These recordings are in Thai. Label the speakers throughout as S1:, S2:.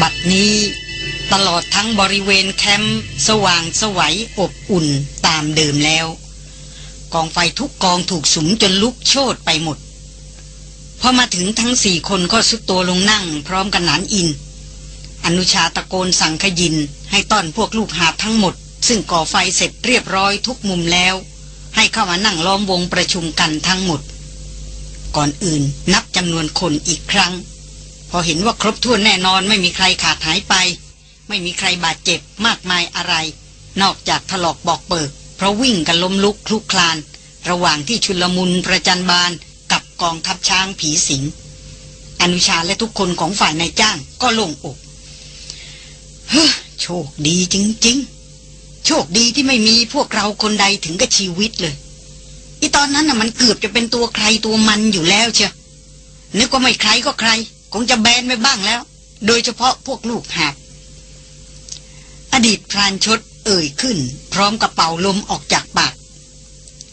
S1: บัดนี้ ตลอดทั้งบริเวณแคมป์สว่างสวัยอบอุ่นตามเดิมแล้ว กองไฟทุกกองถูกสุมจนลุกโชนไปหมดพอมาถึงทั้งสี่คนก็สุดตัวลงนั่งพร้อมกันนานอิน อนุชาตะโกนสั่งขยินให้ต้อนพวกลูกหาทั้งหมด ซึ่งก่อไฟเสร็จเรียบร้อยทุกมุมแล้ว ให้เข้ามานั่งล้อมวงประชุมกันทั้งหมด ก่อนอื่นนับจำนวนคนอีกครั้ง อเห็นว่าครบถ้วนแน่นอนไม่มีใครขาดหายไป ไม่มีใครบาดเจ็บมากมายอะไร นอกจากถลอกบอกเปิกเพราะวิ่งกันล้มลุกคลุกคลาน ระหว่างที่ชุลมุนประจันบานกับกองทัพช้างผีสิง อนุชาและทุกคนของฝ่ายนายจ้างก็โล่งอกเฮ้อโชคดีจริง ๆ โชคดีที่ไม่มีพวกเราคนใดถึงกับชีวิตเลยอีตอนนั้นน่ะมันเกือบจะเป็นตัวใครตัวมันอยู่แล้วเชียวนึกว่าไม่ใครก็ใคร คงจะแบนไปบ้างแล้ว โดยเฉพาะพวกลูกหาบอดีตพรานชดเอ่ยขึ้น พร้อมกับเป่าลมออกจากปาก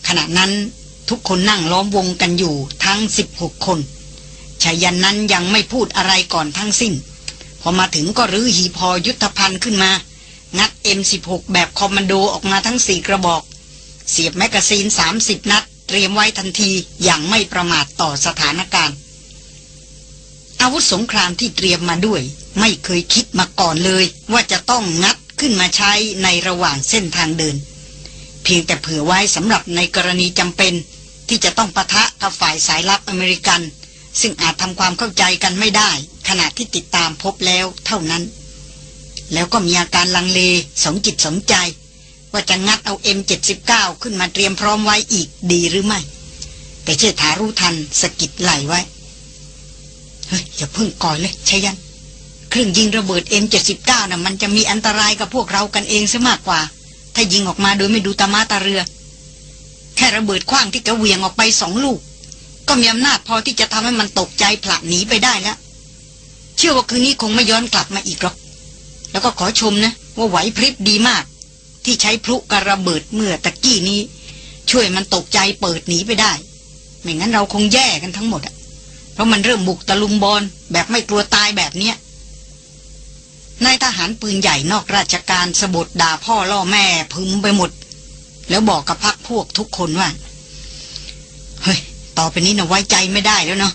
S1: ขณะนั้นทุกคนนั่งล้อมวงกันอยู่ทั้งสิบหกคนชายันนั้นยังไม่พูดอะไรก่อนทั้งสิ้น พอมาถึงก็รื้อหีพอยุทธภัณฑ์ขึ้นมา งัด M16 แบบคอมมานโดออกมาทั้งสี่กระบอก เสียบแมกกาซีน 30 นัด เตรียมไว้ทันทีอย่างไม่ประมาทต่อสถานการณ์ อาวุธสงครามที่เตรียมมาด้วย ไม่เคยคิดมาก่อนเลย ว่าจะต้องงัดขึ้นมาใช้ในระหว่างเส้นทางเดิน เพียงแต่เผื่อไว้สำหรับในกรณีจำเป็น ที่จะต้องปะทะกับฝ่ายสายลับอเมริกัน ซึ่งอาจทำความเข้าใจกันไม่ได้ ขณะที่ติดตามพบแล้วเท่านั้น แล้วก็มีอาการลังเลสงจิตสงใจ ว่าจะงัดเอา M79 ขึ้นมาเตรียมพร้อมไว้อีกดีหรือไม่ แต่เชษฐารู้ทันสกิดไหลไว้ อย่าเพิ่งก่อยเลยชยัน เครื่องยิงระเบิด M79 น่ะมันจะมีอันตรายกับพวกเรากันเองซะมากกว่า ถ้ายิงออกมาโดยไม่ดูตามาตาเรือ แค่ระเบิดคว้างที่กระเวียงออกไปสองลูก ก็มีอำนาจพอที่จะทำให้มันตกใจผลักหนีไปได้แล้ว เชื่อว่าคืนนี้คงไม่ย้อนกลับมาอีกหรอก แล้วก็ขอชมนะ ว่าไหวพริบดีมาก ที่ใช้พลุกระเบิดเมื่อตะกี้นี้ ช่วยมันตกใจเปิดหนีไปได้ไม่งั้นเราคงแย่กันทั้งหมดอะ ราะมันเริ่มบุกตะลุมบอลแบบไม่กลัวตายแบบเนี้ยนายทหารปืนใหญ่นอกราชการสบดด่าพ่อล่อแม่พึมไปหมด แล้วบอกกับพักพวกทุกคนว่า เฮ้ย ต่อไปนี้นะไว้ใจไม่ได้แล้วเนาะ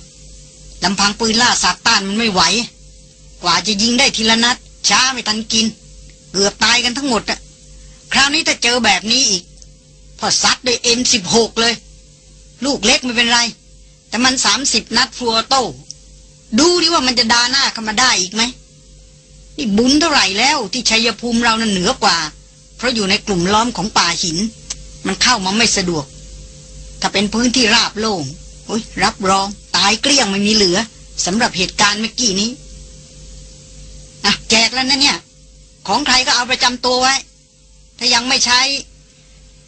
S1: ลำพังปืนล่าสัตว์ต้านมันไม่ไหว กว่าจะยิงได้ทีละนัด ช้าไม่ทันกิน เกือบตายกันทั้งหมดอะคราวนี้ถ้าเจอแบบนี้อีก พอซัดด้วยเอ็มสิบหกเลย ลูกเล็กไม่เป็นไร แต่มันสามสิบนัดฟัวโต้ ดูดิว่ามันจะดาหน้าเข้ามาได้อีกไหมนี่บุญเท่าไหร่แล้วที่ชัยภูมิเรานั้นเหนือกว่า เพราะอยู่ในกลุ่มล้อมของป่าหิน มันเข้ามาไม่สะดวก ถ้าเป็นพื้นที่ราบโล่งโอ้ยรับรองตายเกลี้ยงไม่มีเหลือสำหรับเหตุการณ์เมื่อกี้นี้อะแจกแล้วนะเนี่ย ของใครก็เอาประจำตัวไว้ ถ้ายังไม่ใช้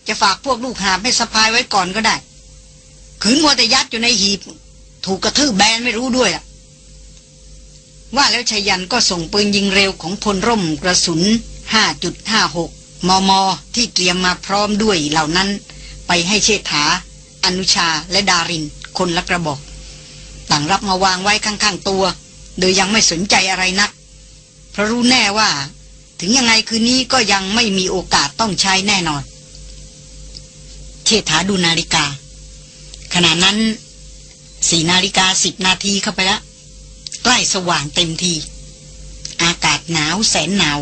S1: จะฝากพวกลูกหาบให้สะพายไว้ก่อนก็ได้ ขืนมัวแต่ยัดอยู่ในหีบ ถูกกระทืบแบนไม่รู้ด้วยล่ะ ว่าแล้วชายันก็ส่งปืนยิงเร็วของพลร่มกระสุน 5.56 มม ที่เตรียมมาพร้อมด้วยเหล่านั้น ไปให้เชษฐา อนุชาและดาริน คนละกระบอก ต่างรับมาวางไว้ข้างๆตัว โดยยังไม่สนใจอะไรนัก เพราะรู้แน่ว่า ถึงยังไงคืนนี้ก็ยังไม่มีโอกาสต้องใช้แน่นอน เชษฐาดูนาฬิกา ขณะนั้นสี่นาฬิกาสิบนาทีเข้าไปแล้วใกล้สว่างเต็มที อากาศหนาวแสนหนาว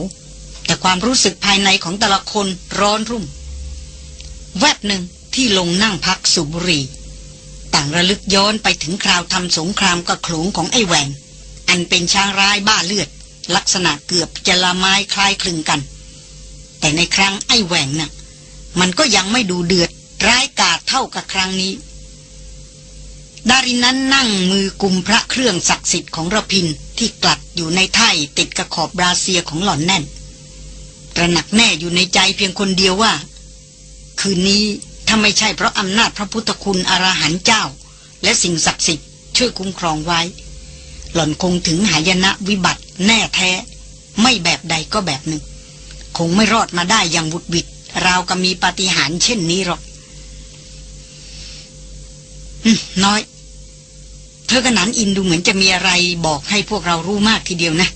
S1: แต่ความรู้สึกภายในของแต่ละคนร้อนรุ่ม แวบหนึ่งที่ลงนั่งพักสุบุหรีต่างระลึกย้อนไปถึงคราวทำสงครามกับโขลงของไอ้แหวง อันเป็นช้างร้ายบ้าเลือด ลักษณะเกือบจะละไม้คล้ายคลึงกัน แต่ในครั้งไอ้แหวงน่ะมันก็ยังไม่ดูเดือดร้ายกาจเท่ากับครั้งนี้ ดารินนั้นนั่งมือกุมพระเครื่องศักดิ์สิทธิ์ของระพินที่กลัดอยู่ในไถ่ติดกับขอบบราเซียของหล่อนแน่น ตระหนักแน่อยู่ในใจเพียงคนเดียวว่า คืนนี้ถ้าไม่ใช่เพราะอำนาจพระพุทธคุณอรหันต์เจ้า และสิ่งศักดิ์สิทธิ์ช่วยคุ้มครองไว้ หล่อนคงถึงหายนะวิบัติแน่แท้ ไม่แบบใดก็แบบหนึ่ง คงไม่รอดมาได้อย่างบุดบิดราวกับมีปาฏิหาริย์เช่นนี้หรอกน้อย เธอกับนันอินดูเหมือนจะมีอะไรบอกให้พวกเรารู้มากทีเดียวนะ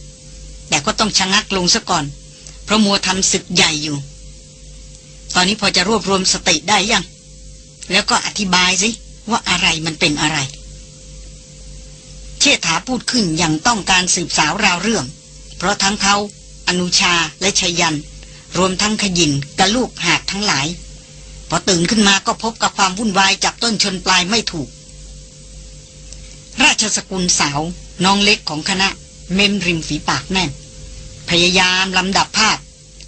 S1: แต่ก็ต้องชะงักลงซะก่อน เพราะมัวทำศึกใหญ่อยู่ ตอนนี้พอจะรวบรวมสติได้ยัง แล้วก็อธิบายสิว่าอะไรมันเป็นอะไร เชษฐาพูดขึ้นอย่างต้องการสืบสาวราวเรื่อง เพราะทั้งเขาอนุชาและชยัน รวมทั้งขยินกับลูกหาดทั้งหลาย พอตื่นขึ้นมาก็พบกับความวุ่นวายจับต้นชนปลายไม่ถูก ราชสกุลสาวน้องเล็กของคณะ เมมริมฝีปากแน่น พยายามลำดับภาพ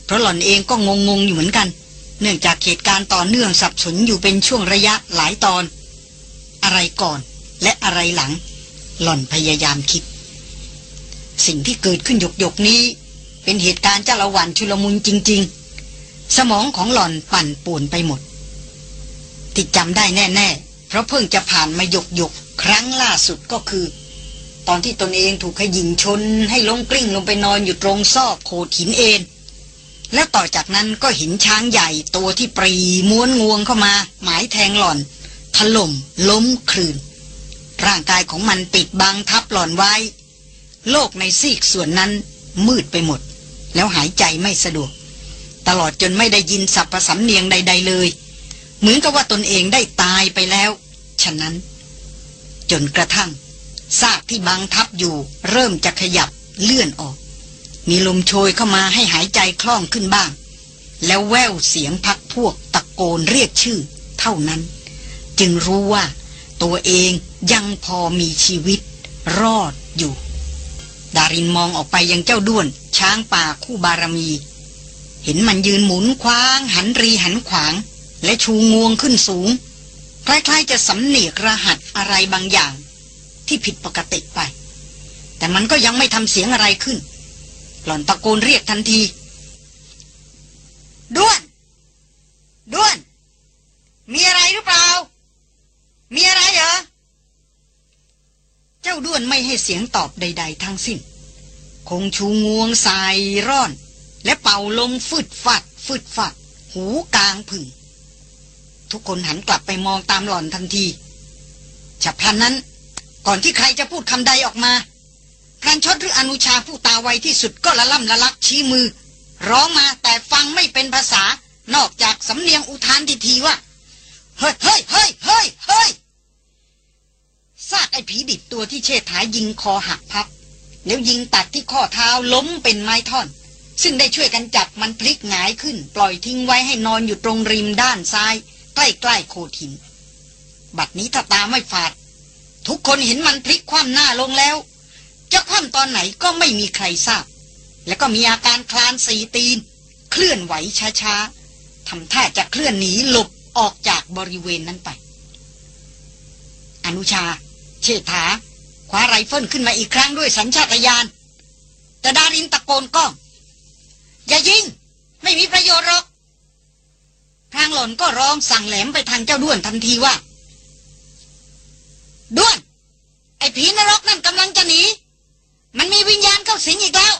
S1: เพราะหล่อนเองก็งงงอยู่เหมือนกัน เนื่องจากเหตุการณ์ต่อเนื่องสับสนอยู่เป็นช่วงระยะหลายตอน อะไรก่อนและอะไรหลัง หล่อนพยายามคิด สิ่งที่เกิดขึ้นหยกหยกนี้ เป็นเหตุการณ์เจ้าละวันชุลมุนจริง ๆ สมองของหล่อนปั่นป่วนไปหมดติดจำได้แน่ ๆ เพราะเพิ่งจะผ่านมาหยกหยก ครั้งล่าสุดก็คือ ตอนที่ตนเองถูกขยิงชนให้ล้มกลิ้งลงไปนอนอยู่ตรงซอกโขดหินเอ็นแล้วต่อจากนั้นก็เห็นช้างใหญ่ตัวที่ปรีม้วนงวงเข้ามา หมายแทงหล่อน ถล่ม ล้มคลืน ร่างกายของมันปิดบังทับหล่อนไว้ โลกในซีกส่วนนั้นมืดไปหมด แล้วหายใจไม่สะดวก ตลอดจนไม่ได้ยินสับประสำเนียงใด ๆเลย เหมือนกับว่าตนเองได้ตายไปแล้ว ฉะนั้น จนกระทั่งซากที่บังทับอยู่เริ่มจะขยับเลื่อนออก มีลมโชยเข้ามาให้หายใจคล่องขึ้นบ้าง แล้วแววเสียงพักพวกตะโกนเรียกชื่อ เท่านั้น จึงรู้ว่าตัวเองยังพอมีชีวิตรอดอยู่ ดารินมองออกไปยังเจ้าด้วน ช้างป่าคู่บารมี เห็นมันยืนหมุนคว้าง หันรีหันขวาง และชูงวงขึ้นสูง คล้ายๆจะสำเนียกรหัสอะไรบางอย่าง ที่ผิดปกติไป แต่มันก็ยังไม่ทำเสียงอะไรขึ้น หล่อนตะโกนเรียกทันที ด้วน ด้วน มีอะไรหรือเปล่า มีอะไรเหรอ เจ้าด้วนไม่ให้เสียงตอบใด ๆ ทั้งสิ้น คงชูงวงสายร่อน และเป่าลมฟึดฟัดฟึดฟัด หูกลางผึ่ง ทุกคนหันกลับไปมองตามหล่อนทันทีฉับพลันนั้น ก่อนที่ใครจะพูดคำใดออกมาพรันชดหรืออนุชาผู้ตาไวที่สุดก็ละล่ำละลักชี้มือ ร้องมาแต่ฟังไม่เป็นภาษานอกจากสำเนียงอุทานทีทีว่า เฮ้ยเฮ้ยเฮ้ยเฮ้ยเฮ้ยซากไอ้ผีดิบตัวที่เชษฐายิงคอหักพับ แล้วยิงตัดที่ข้อเท้าล้มเป็นไม้ท่อน ซึ่งได้ช่วยกันจับมันพลิกหงายขึ้น ปล่อยทิ้งไว้ให้นอนอยู่ตรงริมด้านซ้าย ใกล้ๆโขดหิน บัดนี้ถ้าตาไม่ฝาด ทุกคนเห็นมันพลิกคว่ำหน้าลงแล้ว จะคว่ำตอนไหนก็ไม่มีใครทราบ แล้วก็มีอาการคลานสีตีน เคลื่อนไหวช้าๆทำท่าจะเคลื่อนหนีหลบออกจากบริเวณนั้นไป อนุชา เชษฐาคว้าไรเฟิลขึ้นมาอีกครั้งด้วยสัญชาตญาณแต่ดารินตะโกนก้อง อย่ายิง ไม่มีประโยชน์หรอก ทางหล่นก็ร้องสั่งแหลมไปทางเจ้าด้วนทันทีว่า ด้วน ไอ้ผีนรกนั่นกำลังจะหนี มันมีวิญญาณเข้าสิงอีกแล้ว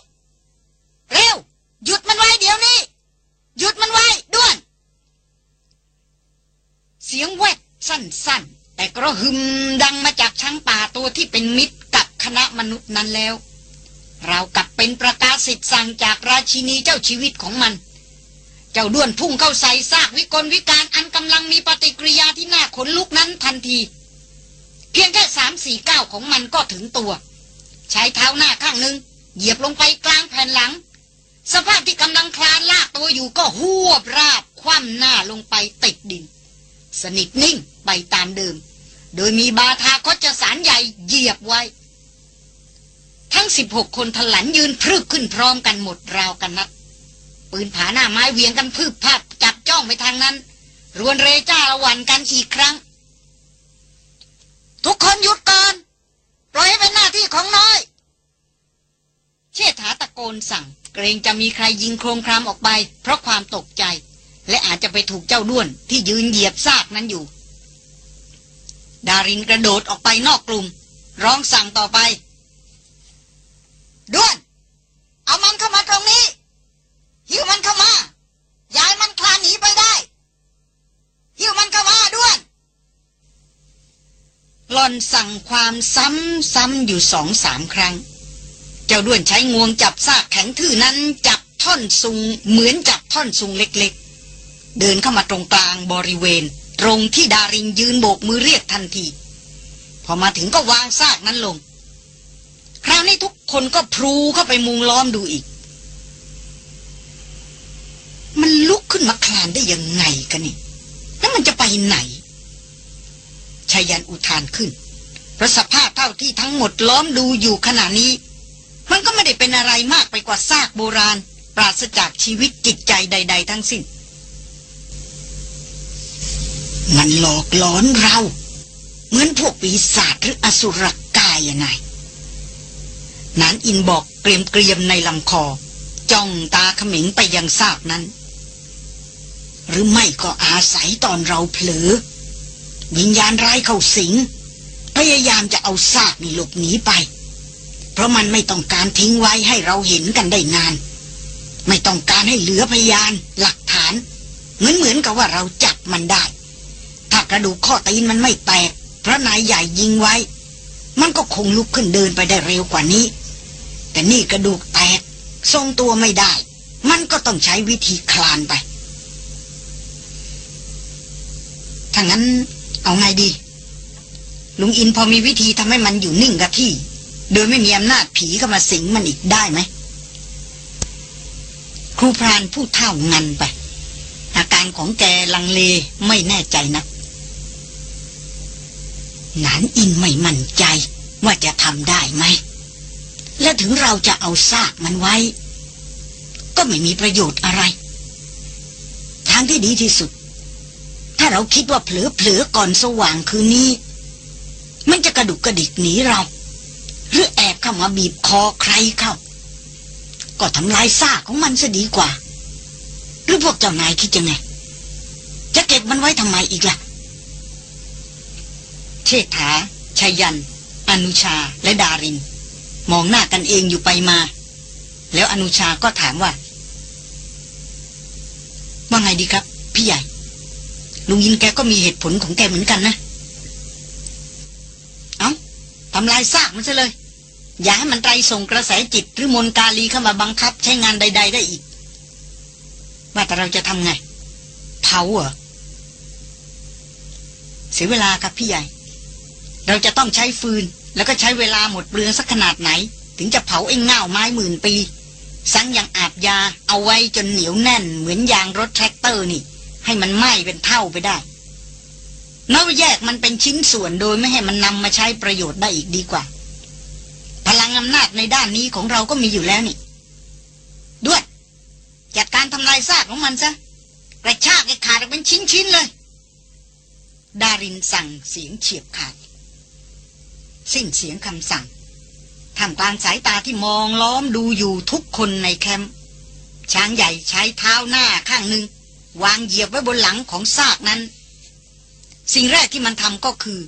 S1: เร็ว หยุดมันไว้เดี๋ยวนี้ หยุดมันไว้ ด้วน เสียงแวดสั้น ๆ แต่กระหึมดังมาจากช้างป่าตัวที่เป็นมิตรกับคณะมนุษย์นั้นแล้วเรากับเป็นประกาศสิทธิ์สั่งจากราชินีเจ้าชีวิตของมัน เจ้าด้วนพุ่งเข้าใส่ซากวิกลวิการอันกำลังมีปฏิกิริยาที่น่าขนลุกนั้นทันที เพียงแค่สามสี่ก้าวของมันก็ถึงตัว ใช้เท้าหน้าข้างหนึ่งเหยียบลงไปกลางแผ่นหลัง สภาพที่กำลังคลานลากตัวอยู่ก็หวบราบคว่ำหน้าลงไปติดดิน สนิทนิ่งไปตามเดิม โดยมีบาทาคจสารใหญ่เหยียบไว้ ทั้งสิบหกคนถลันยืนพรึกขึ้นพร้อมกันหมดราวกันนัด ปืนผาหน้าไม้เวียงกันพืบภาพจับจ้องไปทางนั้น รวนเรจ้าละวันกันอีกครั้ง ทุกคนหยุดก่อนปล่อยให้เป็นหน้าที่ของน้อย เชษฐาตะโกนสั่ง เกรงจะมีใครยิงโครงครามออกไป เพราะความตกใจ และอาจจะไปถูกเจ้าด้วนที่ยืนเหยียบซากนั้นอยู่ ดารินกระโดดออกไปนอกกลุ่ม ร้องสั่งต่อไปด้วน เอามันเข้ามาตรงนี้ หิ้วมันเข้ามาย้ายมันคลานหนีไปได้หิ้วมันเข้ามาด้วนหลอนสั่งความซ้ำๆอยู่สองสามครั้ง เจ้าด้วนใช้งวงจับซากแข็งทื่อนั้นจับท่อนซุงเหมือนจับท่อนซุงเล็กๆ เดินเข้ามาตรงกลางบริเวณ ตรงที่ดารินยืนโบกมือเรียกทันที พอมาถึงก็วางซากนั้นลง คราวนี้ทุกคนก็พลูเข้าไปมุงล้อมดูอีก มันลุกขึ้นมาคลานได้ยังไงกันนี่ แล้วมันจะไปไหนชายันอุทานขึ้นเพราะสภาพเท่าที่ทั้งหมดล้อมดูอยู่ขณะนี้ มันก็ไม่ได้เป็นอะไรมากไปกว่าซากโบราณ ปราศจากชีวิตจิตใจใด ๆ ทั้งสิ้น มันหลอกหลอนเรา เหมือนพวกปีศาจหรืออสุรกายยังไงนานอินบอกเกรียมเกรียมในลำคอ จ้องตาเขมิงไปยังซากนั้น หรือไม่ก็อาศัยตอนเราเผลอ วิญญาณร้ายเข้าสิง พยายามจะเอาซากนี่หลบหนีไป เพราะมันไม่ต้องการทิ้งไว้ให้เราเห็นกันได้นาน ไม่ต้องการให้เหลือพยานหลักฐาน เหมือนเหมือนกับว่าเราจับมันได้ ถ้ากระดูกข้อตีนมันไม่แตกพระนายใหญ่ยิงไว้ มันก็คงลุกขึ้นเดินไปได้เร็วกว่านี้ แต่นี่กระดูกแตกทรงตัวไม่ได้ มันก็ต้องใช้วิธีคลานไปางั้นเอาไงดี ลุงอินพอมีวิธีทำให้มันอยู่นิ่งกับที่ โดยไม่มีอำนาจผีเข้ามาสิงมันอีกได้ไหม ครูพรานผู้เท่างันไป อาการของแกลังเลไม่แน่ใจนะนานอินไม่มั่นใจว่าจะทำได้ไหม และถึงเราจะเอาซากมันไว้ ก็ไม่มีประโยชน์อะไร ทางที่ดีที่สุด ถ้าเราคิดว่าเผลอๆก่อนสว่างคืนนี้ มันจะกระดุกกระดิกหนีเรา หรือแอบเข้ามาบีบคอใครเข้า ก็ทำลายซากของมันซะดีกว่า หรือพวกเจ้านายคิดยังไง จะเก็บมันไว้ทำไมอีกล่ะ เชษฐาชัยยัน อนุชาและดาริน มองหน้ากันเองอยู่ไปมา แล้วอนุชาก็ถามว่า ว่าไงดีครับ พี่ใหญ่ ลุงยินแกก็มีเหตุผลของแกเหมือนกันนะ เอา้าทำลายซากมันซะเลย อย่าให้มันไตรส่งกระแสจิตหรือมนกาลีเข้ามาบังคับใช้งานใด ๆ ได้อีก ว่าแต่เราจะทำไง เผาเหรอ เสียเวลาครับพี่ใหญ่ เราจะต้องใช้ฟืน แล้วก็ใช้เวลาหมดเปลืองสักขนาดไหน ถึงจะเผาไอ้เง่าไม้หมื่นปี สังยังอาบยาเอาไว้จนเหนียวแน่น เหมือนยางรถแทรกเตอร์นี่ ให้มันไหม้เป็นเท่าไปได้นอกแยกมันเป็นชิ้นส่วนโดยไม่ให้มันนำมาใช้ประโยชน์ได้อีกดีกว่า พลังอำนาจในด้านนี้ของเราก็มีอยู่แล้วนี่ ด้วย จัดการทำลายซากของมันซะกระชากให้ขาดเป็นชิ้นๆเลย ดารินสั่งเสียงเฉียบขาด สิ้นเสียงคำสั่งท่ามกลางสายตาที่มองล้อมดูอยู่ทุกคนในแคมป์ช้างใหญ่ใช้เท้าหน้าข้างหนึ่ง วางเหยียบไว้บนหลังของซากนั้น สิ่งแรกที่มันทำก็คือ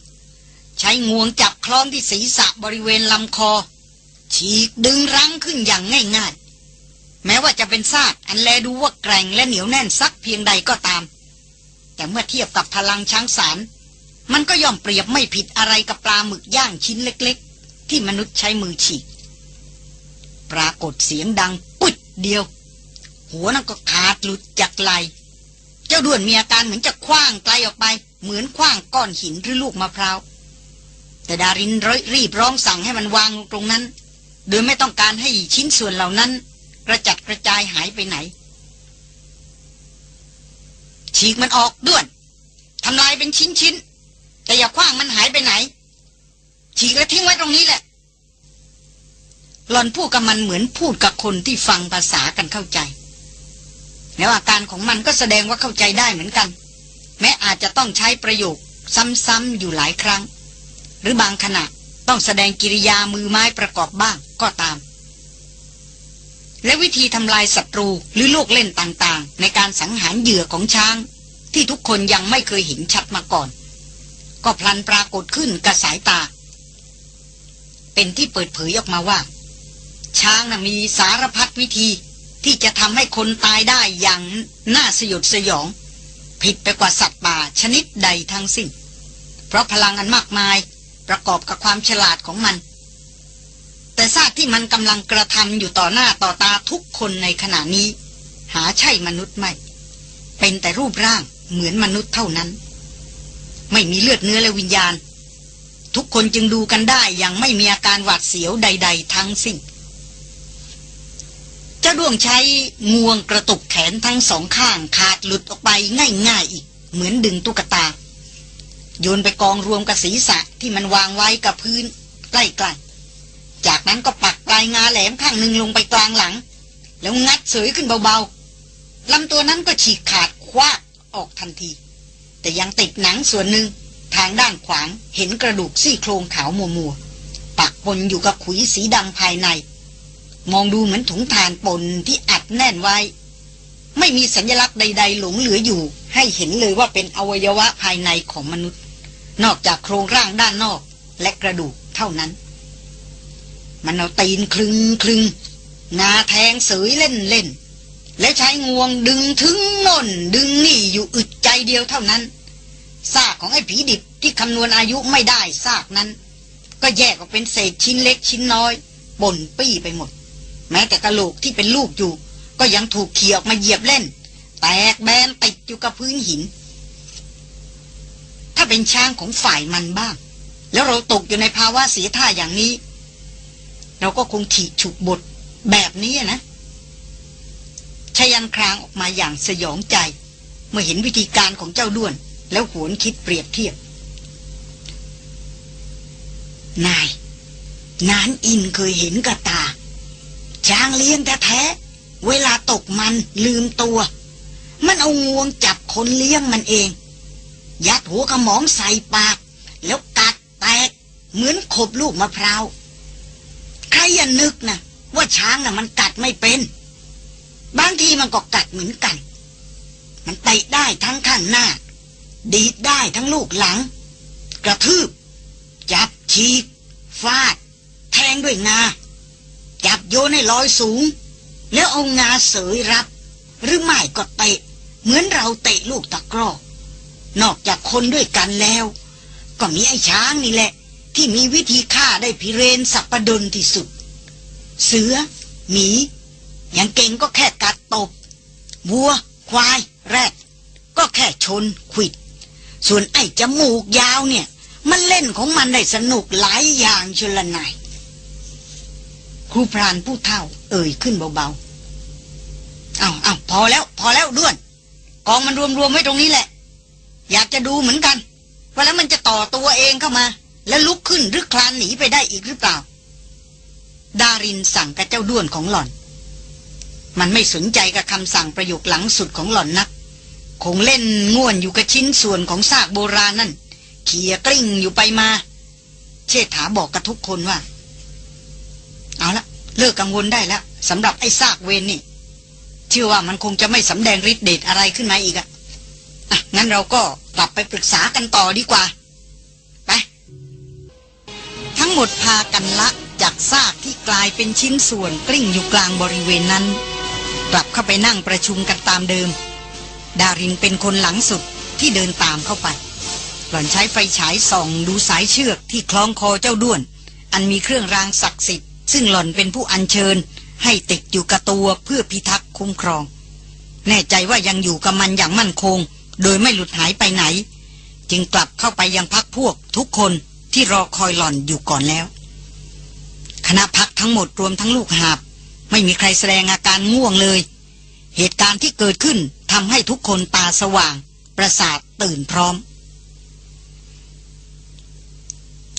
S1: ใช้งวงจับคล้องที่ศีรษะบริเวณลำคอ ฉีกดึงรั้งขึ้นอย่างง่ายๆ แม้ว่าจะเป็นซากอันแลดูว่าแกร่งและเหนียวแน่นสักเพียงใดก็ตาม แต่เมื่อเทียบกับพลังช้างสารมันก็ย่อมเปรียบไม่ผิดอะไรกับปลาหมึกย่างชิ้นเล็กๆ ที่มนุษย์ใช้มือฉีก ปรากฏเสียงดังปุ๊ดเดียว หัวนั่นก็ขาดหลุดจากไหล เจ้าด้วนมีอาการเหมือนจะคว้างไกลออกไป เหมือนคว้างก้อนหินหรือลูกมะพร้าว แต่ดารินรีบร้องสั่งให้มันวางตรงนั้น โดยไม่ต้องการให้ชิ้นส่วนเหล่านั้น กระจัดกระจายหายไปไหน ฉีกมันออกด้วนทำลายเป็นชิ้นๆแต่อย่าคว้างมันหายไปไหน ฉีกแล้วทิ้งไว้ตรงนี้แหละหลอนพูดกับมันเหมือนพูดกับคนที่ฟังภาษากันเข้าใจ แล้วอาการของมันก็แสดงว่าเข้าใจได้เหมือนกัน แม้อาจจะต้องใช้ประโยคซ้ำๆอยู่หลายครั้ง หรือบางขณะต้องแสดงกิริยามือไม้ประกอบบ้างก็ตาม และวิธีทำลายศัตรูหรือลูกเล่นต่างๆ ในการสังหารเหยื่อของช้าง ที่ทุกคนยังไม่เคยเห็นชัดมาก่อน ก็พลันปรากฏขึ้นกับสายตา เป็นที่เปิดเผยออกมาว่า ช้างนะมีสารพัดวิธี ที่จะทำให้คนตายได้อย่างน่าสยดสยอง ผิดไปกว่าสัตว์ป่าชนิดใดทั้งสิ้น เพราะพลังอันมากมายประกอบกับความฉลาดของมัน แต่ซากที่มันกำลังกระทำอยู่ต่อหน้าต่อตาทุกคนในขณะนี้ หาใช่มนุษย์ไม่ เป็นแต่รูปร่างเหมือนมนุษย์เท่านั้น ไม่มีเลือดเนื้อและวิญญาณ ทุกคนจึงดูกันได้อย่างไม่มีอาการหวาดเสียวใด ๆ ทั้งสิ้น จ้าดวงใช้งวงกระตุกแขนทั้งสองข้างขาดหลุดออกไปง่ายๆอีก เหมือนดึงตุ๊กตา โยนไปกองรวมกับศีรษะที่มันวางไว้กับพื้นใกล้ๆ จากนั้นก็ปักปลายงาแหลมข้างหนึ่งลงไปกลางหลัง แล้วงัดเสยขึ้นเบาๆลำตัวนั้นก็ฉีกขาดคว้าออกทันที แต่ยังติดหนังส่วนหนึ่งทางด้านขวางเห็นกระดูกซี่โครงขาวมัวมัวปักปนอยู่กับขุยสีดำภายใน มองดูเหมือนถุงทานปนที่อัดแน่นไว้ ไม่มีสัญลักษณ์ใด ๆ หลงเหลืออยู่ ให้เห็นเลยว่าเป็นอวัยวะภายในของมนุษย์ นอกจากโครงร่างด้านนอกและกระดูกเท่านั้น มันเอาตีนคลึงคลึงงาแทงเสยเล่นเล่น และใช้งวงดึงถึงนนดึงนี่อยู่อึดใจเดียวเท่านั้นซากของไอ้ผีดิบที่คำนวณอายุไม่ได้ซากนั้น ก็แยกออกเป็นเศษชิ้นเล็กชิ้นน้อยบนปี้ไปหมด แม้แต่กระโหลกที่เป็นลูกอยู่ ก็ยังถูกเขี่ยออกมาเหยียบเล่น แตกแบนติดอยู่กับพื้นหิน ถ้าเป็นช้างของฝ่ายมันบ้าง แล้วเราตกอยู่ในภาวะเสียท่าอย่างนี้ เราก็คงถีกฉุกบทแบบนี้นะชยันครางออกมาอย่างสยองใจ เมื่อเห็นวิธีการของเจ้าด้วน แล้วหวนคิดเปรียบเทียบ นาย นานอินเคยเห็นกับตา ช้างเลี้ยงแท้ๆเวลาตกมันลืมตัว มันเอางวงจับคนเลี้ยงมันเอง ยัดหัวกระหมองใส่ปาก แล้วกัดแตก เหมือนขบลูกมะพร้าว ใครอย่านึกนะว่าช้างน่ะมันกัดไม่เป็น บางทีมันก็กัดเหมือนกัน มันเตะได้ทั้งข้างหน้า ดีดได้ทั้งลูกหลัง กระทืบ จับฉีกฟาด แทงด้วยงา จับโยนให้ลอยสูง แล้วเอางาเสยรับ หรือไม่ก็เตะ เหมือนเราเตะลูกตะกร้อนอกจากคนด้วยกันแล้ว ก็มีไอ้ช้างนี่แหละ ที่มีวิธีฆ่าได้พิเรนสัปปดนที่สุด เสือ หมีอย่างเก่งก็แค่กัดตบวัว ควาย แรด ก็แค่ชนขวิด ส่วนไอ้จมูกยาวเนี่ย มันเล่นของมันได้สนุกหลายอย่างชละนาย ครูพรานผู้เท่า เอ่ยขึ้นเบาๆเอาเอาพอแล้ว พอแล้วด้วน กองมันรวมๆไว้ตรงนี้แหละ อยากจะดูเหมือนกัน ว่าแล้วมันจะต่อตัวเองเข้ามา แล้วลุกขึ้นหรือคลานหนีไปได้อีกหรือเปล่า ดารินสั่งกับเจ้าด้วนของหล่อน มันไม่สนใจกับคำสั่งประโยคหลังสุดของหล่อนนัก คงเล่นง่วนอยู่กับชิ้นส่วนของซากโบราณนั่นเขี่ยกลิ้งอยู่ไปมา เชษฐาบอกกับทุกคนว่า เอาละเลิกกังวลได้แล้วสำหรับไอ้ซากเวนนี่เชื่อว่ามันคงจะไม่สำแดงฤทธิ์เดชอะไรขึ้นมาอีกอะอะงั้นเราก็กลับไปปรึกษากันต่อดีกว่า ไป ทั้งหมดพากันละจากซากที่กลายเป็นชิ้นส่วนกลิ้งอยู่กลางบริเวณนั้น กลับเข้าไปนั่งประชุมกันตามเดิม ดารินเป็นคนหลังสุดที่เดินตามเข้าไป หล่อนใช้ไฟฉายส่องดูสายเชือกที่คล้องคอเจ้าด้วน อันมีเครื่องรางศักดิ์สิทธิ์ ซึ่งหล่อนเป็นผู้อัญเชิญ ให้ติดอยู่กับตัวเพื่อพิทักษ์คุ้มครอง แน่ใจว่ายังอยู่กับมันอย่างมั่นคง โดยไม่หลุดหายไปไหน จึงกลับเข้าไปยังพักพวกทุกคนที่รอคอยหล่อนอยู่ก่อนแล้ว คณะพักทั้งหมดรวมทั้งลูกหาบ ไม่มีใครแสดงอาการง่วงเลย เหตุการณ์ที่เกิดขึ้นทำให้ทุกคนตาสว่าง ประสาทตื่นพร้อม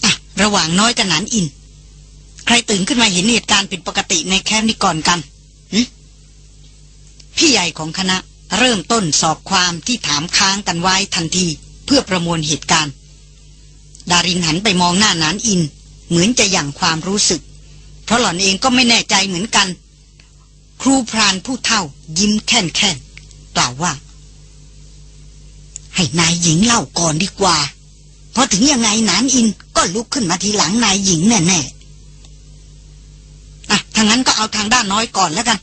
S1: อะระหว่างน้อยกับหนานอิน ใครตื่นขึ้นมาเห็นเหตุการณ์ผิดปกติในแคมป์นี้ก่อนกันพี่ใหญ่ของคณะเริ่มต้นสอบความที่ถามค้างกันไว้ทันทีเพื่อประมวลเหตุการณ์ ดารินหันไปมองหน้านานอิน เหมือนจะอย่างความรู้สึก เพราะหล่อนเองก็ไม่แน่ใจเหมือนกัน ครูพรานผู้เท่ายิ้มแค่นแค่นกล่าวว่า ให้นายหญิงเล่าก่อนดีกว่า เพราะถึงยังไงนานอินก็ลุกขึ้นมาทีหลังนายหญิงแน่ๆอ่ ทางนั้นก็เอาทางด้านน้อยก่อนแล้วกัน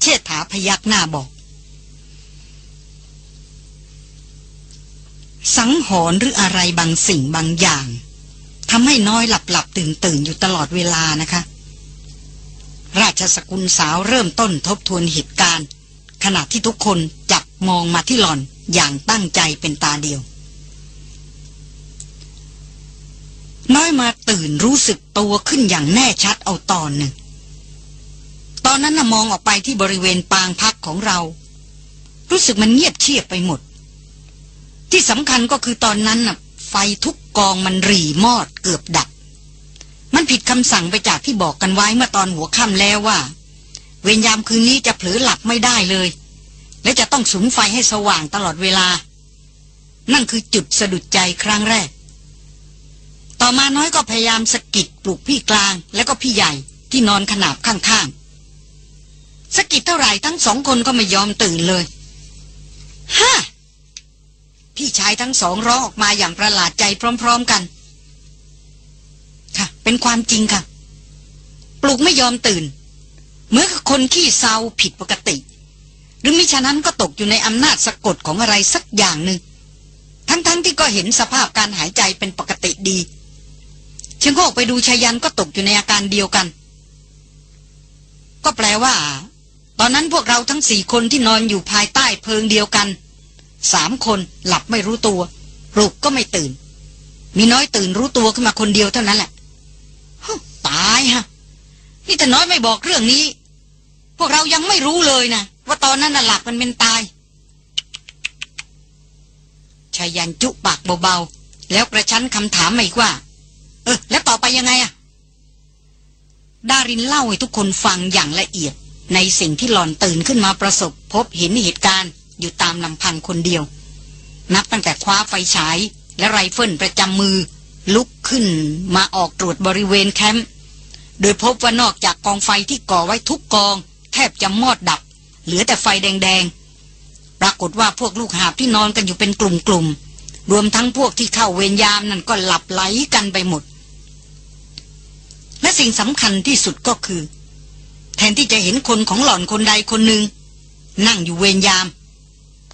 S1: เชษฐาพยักหน้าบอก สังหรณ์หรืออะไรบางสิ่งบางอย่างทำให้น้อยหลับหลับตื่นตื่นอยู่ตลอดเวลานะคะ ราชสกุลสาวเริ่มต้นทบทวนเหตุการณ์ ขณะที่ทุกคนจับมองมาที่หล่อนอย่างตั้งใจเป็นตาเดียว น้อยมาตื่นรู้สึกตัวขึ้นอย่างแน่ชัดเอาตอนหนึ่ง ตอนนั้นมองออกไปที่บริเวณปางพักของเรา รู้สึกมันเงียบเชียบไปหมด ที่สำคัญก็คือตอนนั้นน่ะ ไฟทุกกองมันรีมอดเกือบดับ มันผิดคำสั่งไปจากที่บอกกันไว้เมื่อตอนหัวค่ำแล้วว่า เวรยามคืนนี้จะเผลอหลับไม่ได้เลย และจะต้องสุมไฟให้สว่างตลอดเวลา นั่นคือจุดสะดุดใจครั้งแรก ต่อมาน้อยก็พยายามสะกิดปลุกพี่กลางแล้วก็พี่ใหญ่ที่นอนขนาบข้างๆสะกิดเท่าไหร่ทั้งสองคนก็ไม่ยอมตื่นเลยฮ่าพี่ชายทั้งสองร้องออกมาอย่างประหลาดใจพร้อม ๆกัน ค่ะ เป็นความจริงค่ะ ปลุกไม่ยอมตื่นเหมือนกับคนขี้เศร้าผิดปกติ หรือมิฉะนั้นก็ตกอยู่ในอำนาจสะกดของอะไรสักอย่างหนึ่งทั้งๆทที่ก็เห็นสภาพการหายใจเป็นปก ติดีเชิงโคกไปดูชายันก็ตกอยู่ในอาการเดียวกัน ก็แปลว่า ตอนนั้นพวกเราทั้งสี่คนที่นอนอยู่ภายใต้เพิงเดียวกัน สามคนหลับไม่รู้ตัวปลุกก็ไม่ตื่น มีน้อยตื่นรู้ตัวขึ้นมาคนเดียวเท่านั้นแหละตายฮะ นี่แต่น้อยไม่บอกเรื่องนี้ พวกเรายังไม่รู้เลยนะว่าตอนนั้นหลับมันเป็นตายไชยยันต์จุปากเบาๆ แล้วกระชั้นคำถามมาอีกว่า อ้อแล้วต่อไปยังไงอะดารินเล่าให้ทุกคนฟังอย่างละเอียด ในสิ่งที่หล่อนตื่นขึ้นมาประสบ พบเห็นเหตุการณ์อยู่ตามลำพังคนเดียว นับตั้งแต่คว้าไฟฉายและไรเฟิลประจำมือ ลุกขึ้นมาออกตรวจบริเวณแคมป์โดยพบว่านอกจากกองไฟที่ก่อไว้ทุกกอง แทบจะมอดดับ เหลือแต่ไฟแดงๆ ปรากฏว่าพวกลูกหาบที่นอนกันอยู่เป็นกลุ่มๆรวมทั้งพวกที่เข้าเวรยามนั่นก็หลับไหลกันไปหมด และสิ่งสำคัญที่สุดก็คือ แทนที่จะเห็นคนของหล่อนคนใดคนหนึ่ง นั่งอยู่เวรยาม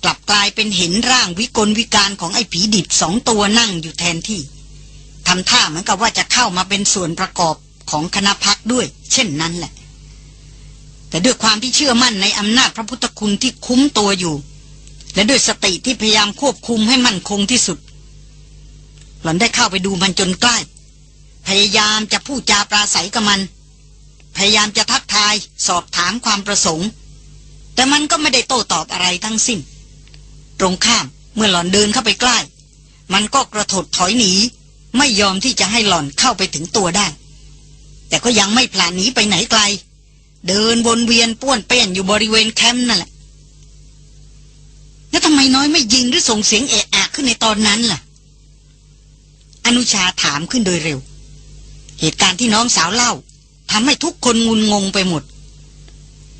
S1: กลับกลายเป็นเห็นร่างวิกลวิการของไอ้ผีดิบสองตัวนั่งอยู่แทนที่ทำท่าเหมือนกับว่าจะเข้ามาเป็นส่วนประกอบของคณะพักด้วย เช่นนั้นแหละ แต่ด้วยความที่เชื่อมั่นในอำนาจพระพุทธคุณที่คุ้มตัวอยู่ และด้วยสติที่พยายามควบคุมให้มั่นคงที่สุด หล่อนได้เข้าไปดูมันจนใกล้ พยายามจะพูดจาปราศัยกับมัน พยายามจะทักทายสอบถามความประสงค์ แต่มันก็ไม่ได้โต้ตอบอะไรทั้งสิ้น ตรงข้ามเมื่อหล่อนเดินเข้าไปใกล้ มันก็กระถดถอยหนี ไม่ยอมที่จะให้หล่อนเข้าไปถึงตัวได้ แต่ก็ยังไม่พลานหนีไปไหนไกล เดินวนเวียนป้วนเปี้ยนอยู่บริเวณแคมป์นั่นแหละแล้วทำไมน้อยไม่ยิงหรือส่งเสียงเอะอะขึ้นในตอนนั้นล่ะ อนุชาถามขึ้นโดยเร็ว เหตุการณ์ที่น้องสาวเล่าทำให้ทุกคนงุนงงไปหมด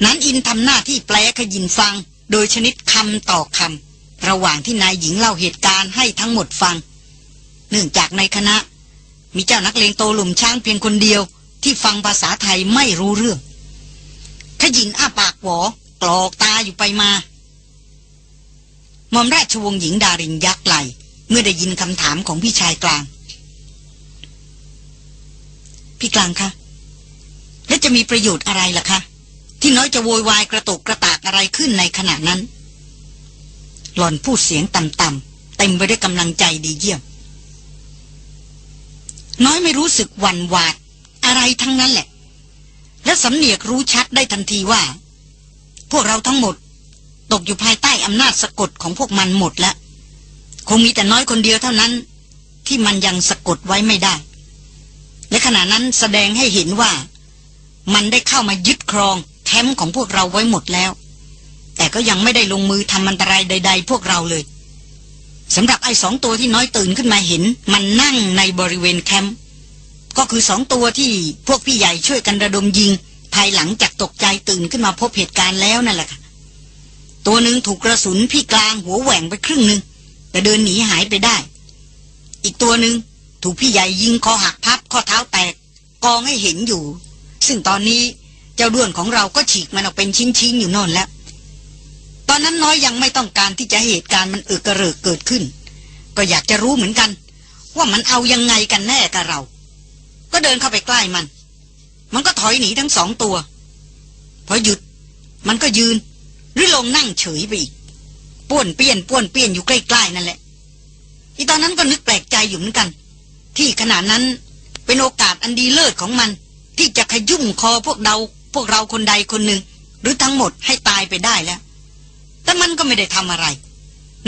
S1: นั้นอินทำหน้าที่แปลขยินฟัง โดยชนิดคำต่อคำระหว่างที่นายหญิงเล่าเหตุการณ์ให้ทั้งหมดฟัง เนื่องจากในคณะ มีเจ้านักเลงโตหลุมช้างเพียงคนเดียว ที่ฟังภาษาไทยไม่รู้เรื่อง ขยินอ้าปากหวอกรอกตาอยู่ไปมามอมราชวงศ์หญิงดารินยักไหลเมื่อได้ยินคำถามของพี่ชายกลาง พี่กลางคะและจะมีประโยชน์อะไรล่ะคะ ที่น้อยจะโวยวายกระตกกระตากอะไรขึ้นในขณะนั้น หล่อนพูดเสียงต่ำๆเต็มไปด้วยกำลังใจดีเยี่ยม น้อยไม่รู้สึกหวั่นหวาดอะไรทั้งนั้นแหละ และสำเนียกรู้ชัดได้ทันทีว่า พวกเราทั้งหมด ตกอยู่ภายใต้อำนาจสะกดของพวกมันหมดแล้ว คงมีแต่น้อยคนเดียวเท่านั้น ที่มันยังสะกดไว้ไม่ได้ และขณะนั้นแสดงให้เห็นว่า มันได้เข้ามายึดครองแคมป์ของพวกเราไว้หมดแล้ว แต่ก็ยังไม่ได้ลงมือทำอันตรายใด ๆ พวกเราเลยสำหรับไอ้สองตัวที่น้อยตื่นขึ้นมาเห็น มันนั่งในบริเวณแคมป์ก็คือสองตัวที่พวกพี่ใหญ่ช่วยกันระดมยิง ภายหลังจากตกใจตื่นขึ้นมาพบเหตุการณ์แล้วนั่นแหละค่ะตัวหนึ่งถูกกระสุนพี่กลางหัวแหว่งไปครึ่งหนึ่งแต่เดินหนีหายไปได้ อีกตัวหนึ่ง ถูกพี่ใหญ่ยิงคอหักพับข้อเท้าแตก กองให้เห็นอยู่ ซึ่งตอนนี้เจ้าด้วนของเราก็ฉีกมันออกเป็นชิ้นๆอยู่นอนแล้ว ตอนนั้นน้อยยังไม่ต้องการที่จะเหตุการณ์มันอึกระเริกเกิดขึ้น ก็อยากจะรู้เหมือนกัน ว่ามันเอายังไงกันแน่กับเรา ก็เดินเข้าไปใกล้มัน มันก็ถอยหนีทั้งสองตัว พอหยุด มันก็ยืน หรือลงนั่งเฉยไปอีกป้วนเปี้ยนป้วนเปี้ยนอยู่ใกล้ๆนั่นแหละอีตอนนั้นก็นึกแปลกใจอยู่เหมือนกัน ที่ขณะนั้นเป็นโอกาสอันดีเลิศของมัน ที่จะขยุ่มคอพวกเราพวกเราคนใดคนหนึ่ง หรือทั้งหมดให้ตายไปได้แล้ว แต่มันก็ไม่ได้ทำอะไร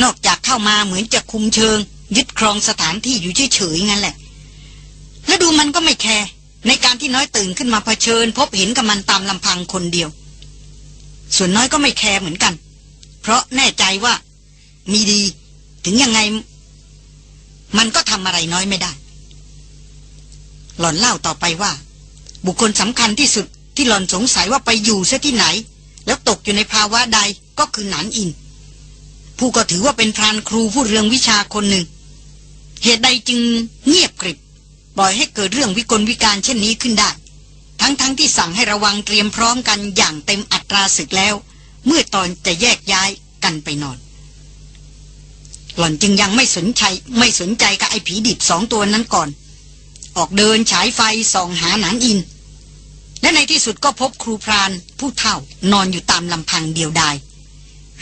S1: นอกจากเข้ามาเหมือนจะคุมเชิง ยึดครองสถานที่อยู่เฉยๆงั้นแหละ แล้วดูมันก็ไม่แคร์ในการที่น้อยตื่นขึ้นมาเผชิญ พบเห็นกับมันตามลำพังคนเดียว ส่วนน้อยก็ไม่แคร์เหมือนกัน เพราะแน่ใจว่า มีดี ถึงยังไง มันก็ทำอะไรน้อยไม่ได้ หล่อนเล่าต่อไปว่า บุคคลสำคัญที่สุดที่หล่อนสงสัยว่าไปอยู่ซะที่ไหน แล้วตกอยู่ในภาวะใดก็คือหนานอิน ผู้ก็ถือว่าเป็นพรานครูผู้เรืองวิชาคนหนึ่ง เหตุใดจึงเงียบกริบปล่อยให้เกิดเรื่องวิกลวิการเช่นนี้ขึ้นได้ ทั้งๆทที่สั่งให้ระวังเตรียมพร้อมกันอย่างเต็มอัตราศึกแล้ว เมื่อตอนจะแยกย้ายกันไปนอน หล่อนจึงยังไม่สนใจไม่สนใจกับไอ้ผีดิบสองตัวนั้นก่อน ออกเดินฉายไฟส่องหาหนานอิน และในที่สุดก็พบครูพรานผู้เฒ่านอนอยู่ตามลำพังเดียวดาย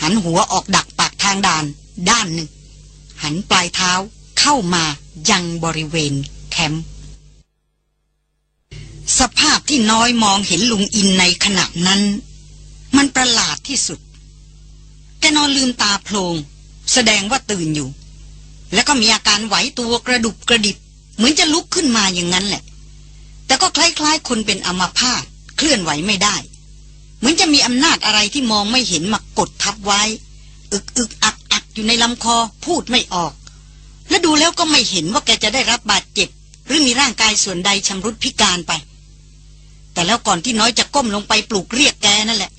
S1: หันหัวออกดักปากทางด่าน ด้านหนึ่ง หันปลายเท้าเข้ามายังบริเวณแคมป์สภาพที่น้อยมองเห็นลุงอินในขณะนั้น มันประหลาดที่สุด แกนอนลืมตาโพลง แสดงว่าตื่นอยู่ แล้วก็มีอาการไหวตัวกระดุบกระดิบ เหมือนจะลุกขึ้นมาอย่างนั้นแหละ แต่ก็คล้ายๆ คนเป็นอัมาพาตเคลื่อนไหวไม่ได้ เหมือนจะมีอำนาจอะไรที่มองไม่เห็นมากดทับไว้ อึกอึกอักอักอยู่ในลำคอพูดไม่ออก และดูแล้วก็ไม่เห็นว่าแกจะได้รับบาดเจ็บ หรือมีร่างกายส่วนใดชำรุดพิการไป แต่แล้วก่อนที่น้อยจะก้มลงไปปลุกเรียกแกนั่นแหละ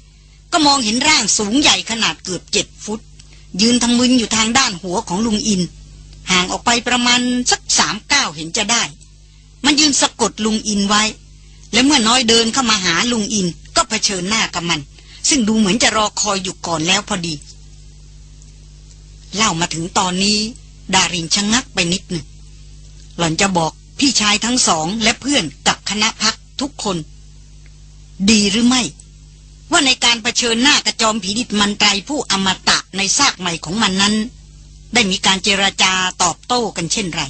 S1: ก็มองเห็นร่างสูงใหญ่ขนาดเกือบเจ็ดฟุต ยืนทำมึนอยู่ทางด้านหัวของลุงอิน ห่างออกไปประมาณสักสามเก้าเห็นจะได้ มันยืนสะกดลุงอินไว้ และเมื่อน้อยเดินเข้ามาหาลุงอินก็เผชิญหน้ากับมัน ซึ่งดูเหมือนจะรอคอยอยู่ก่อนแล้วพอดี เล่ามาถึงตอนนี้ ดารินชะงงักไปนิดหนึ่งหล่อนจะบอกพี่ชายทั้งสองและเพื่อนกับคณะพักทุกคน ดีหรือไม่ ว่าในการรเผชิญหน้ากระจอมผีดิบมันไตรผู้อมตะในซากใหม่ของมันนั้น ได้มีการเจราจาตอบโต้กันเช่นไร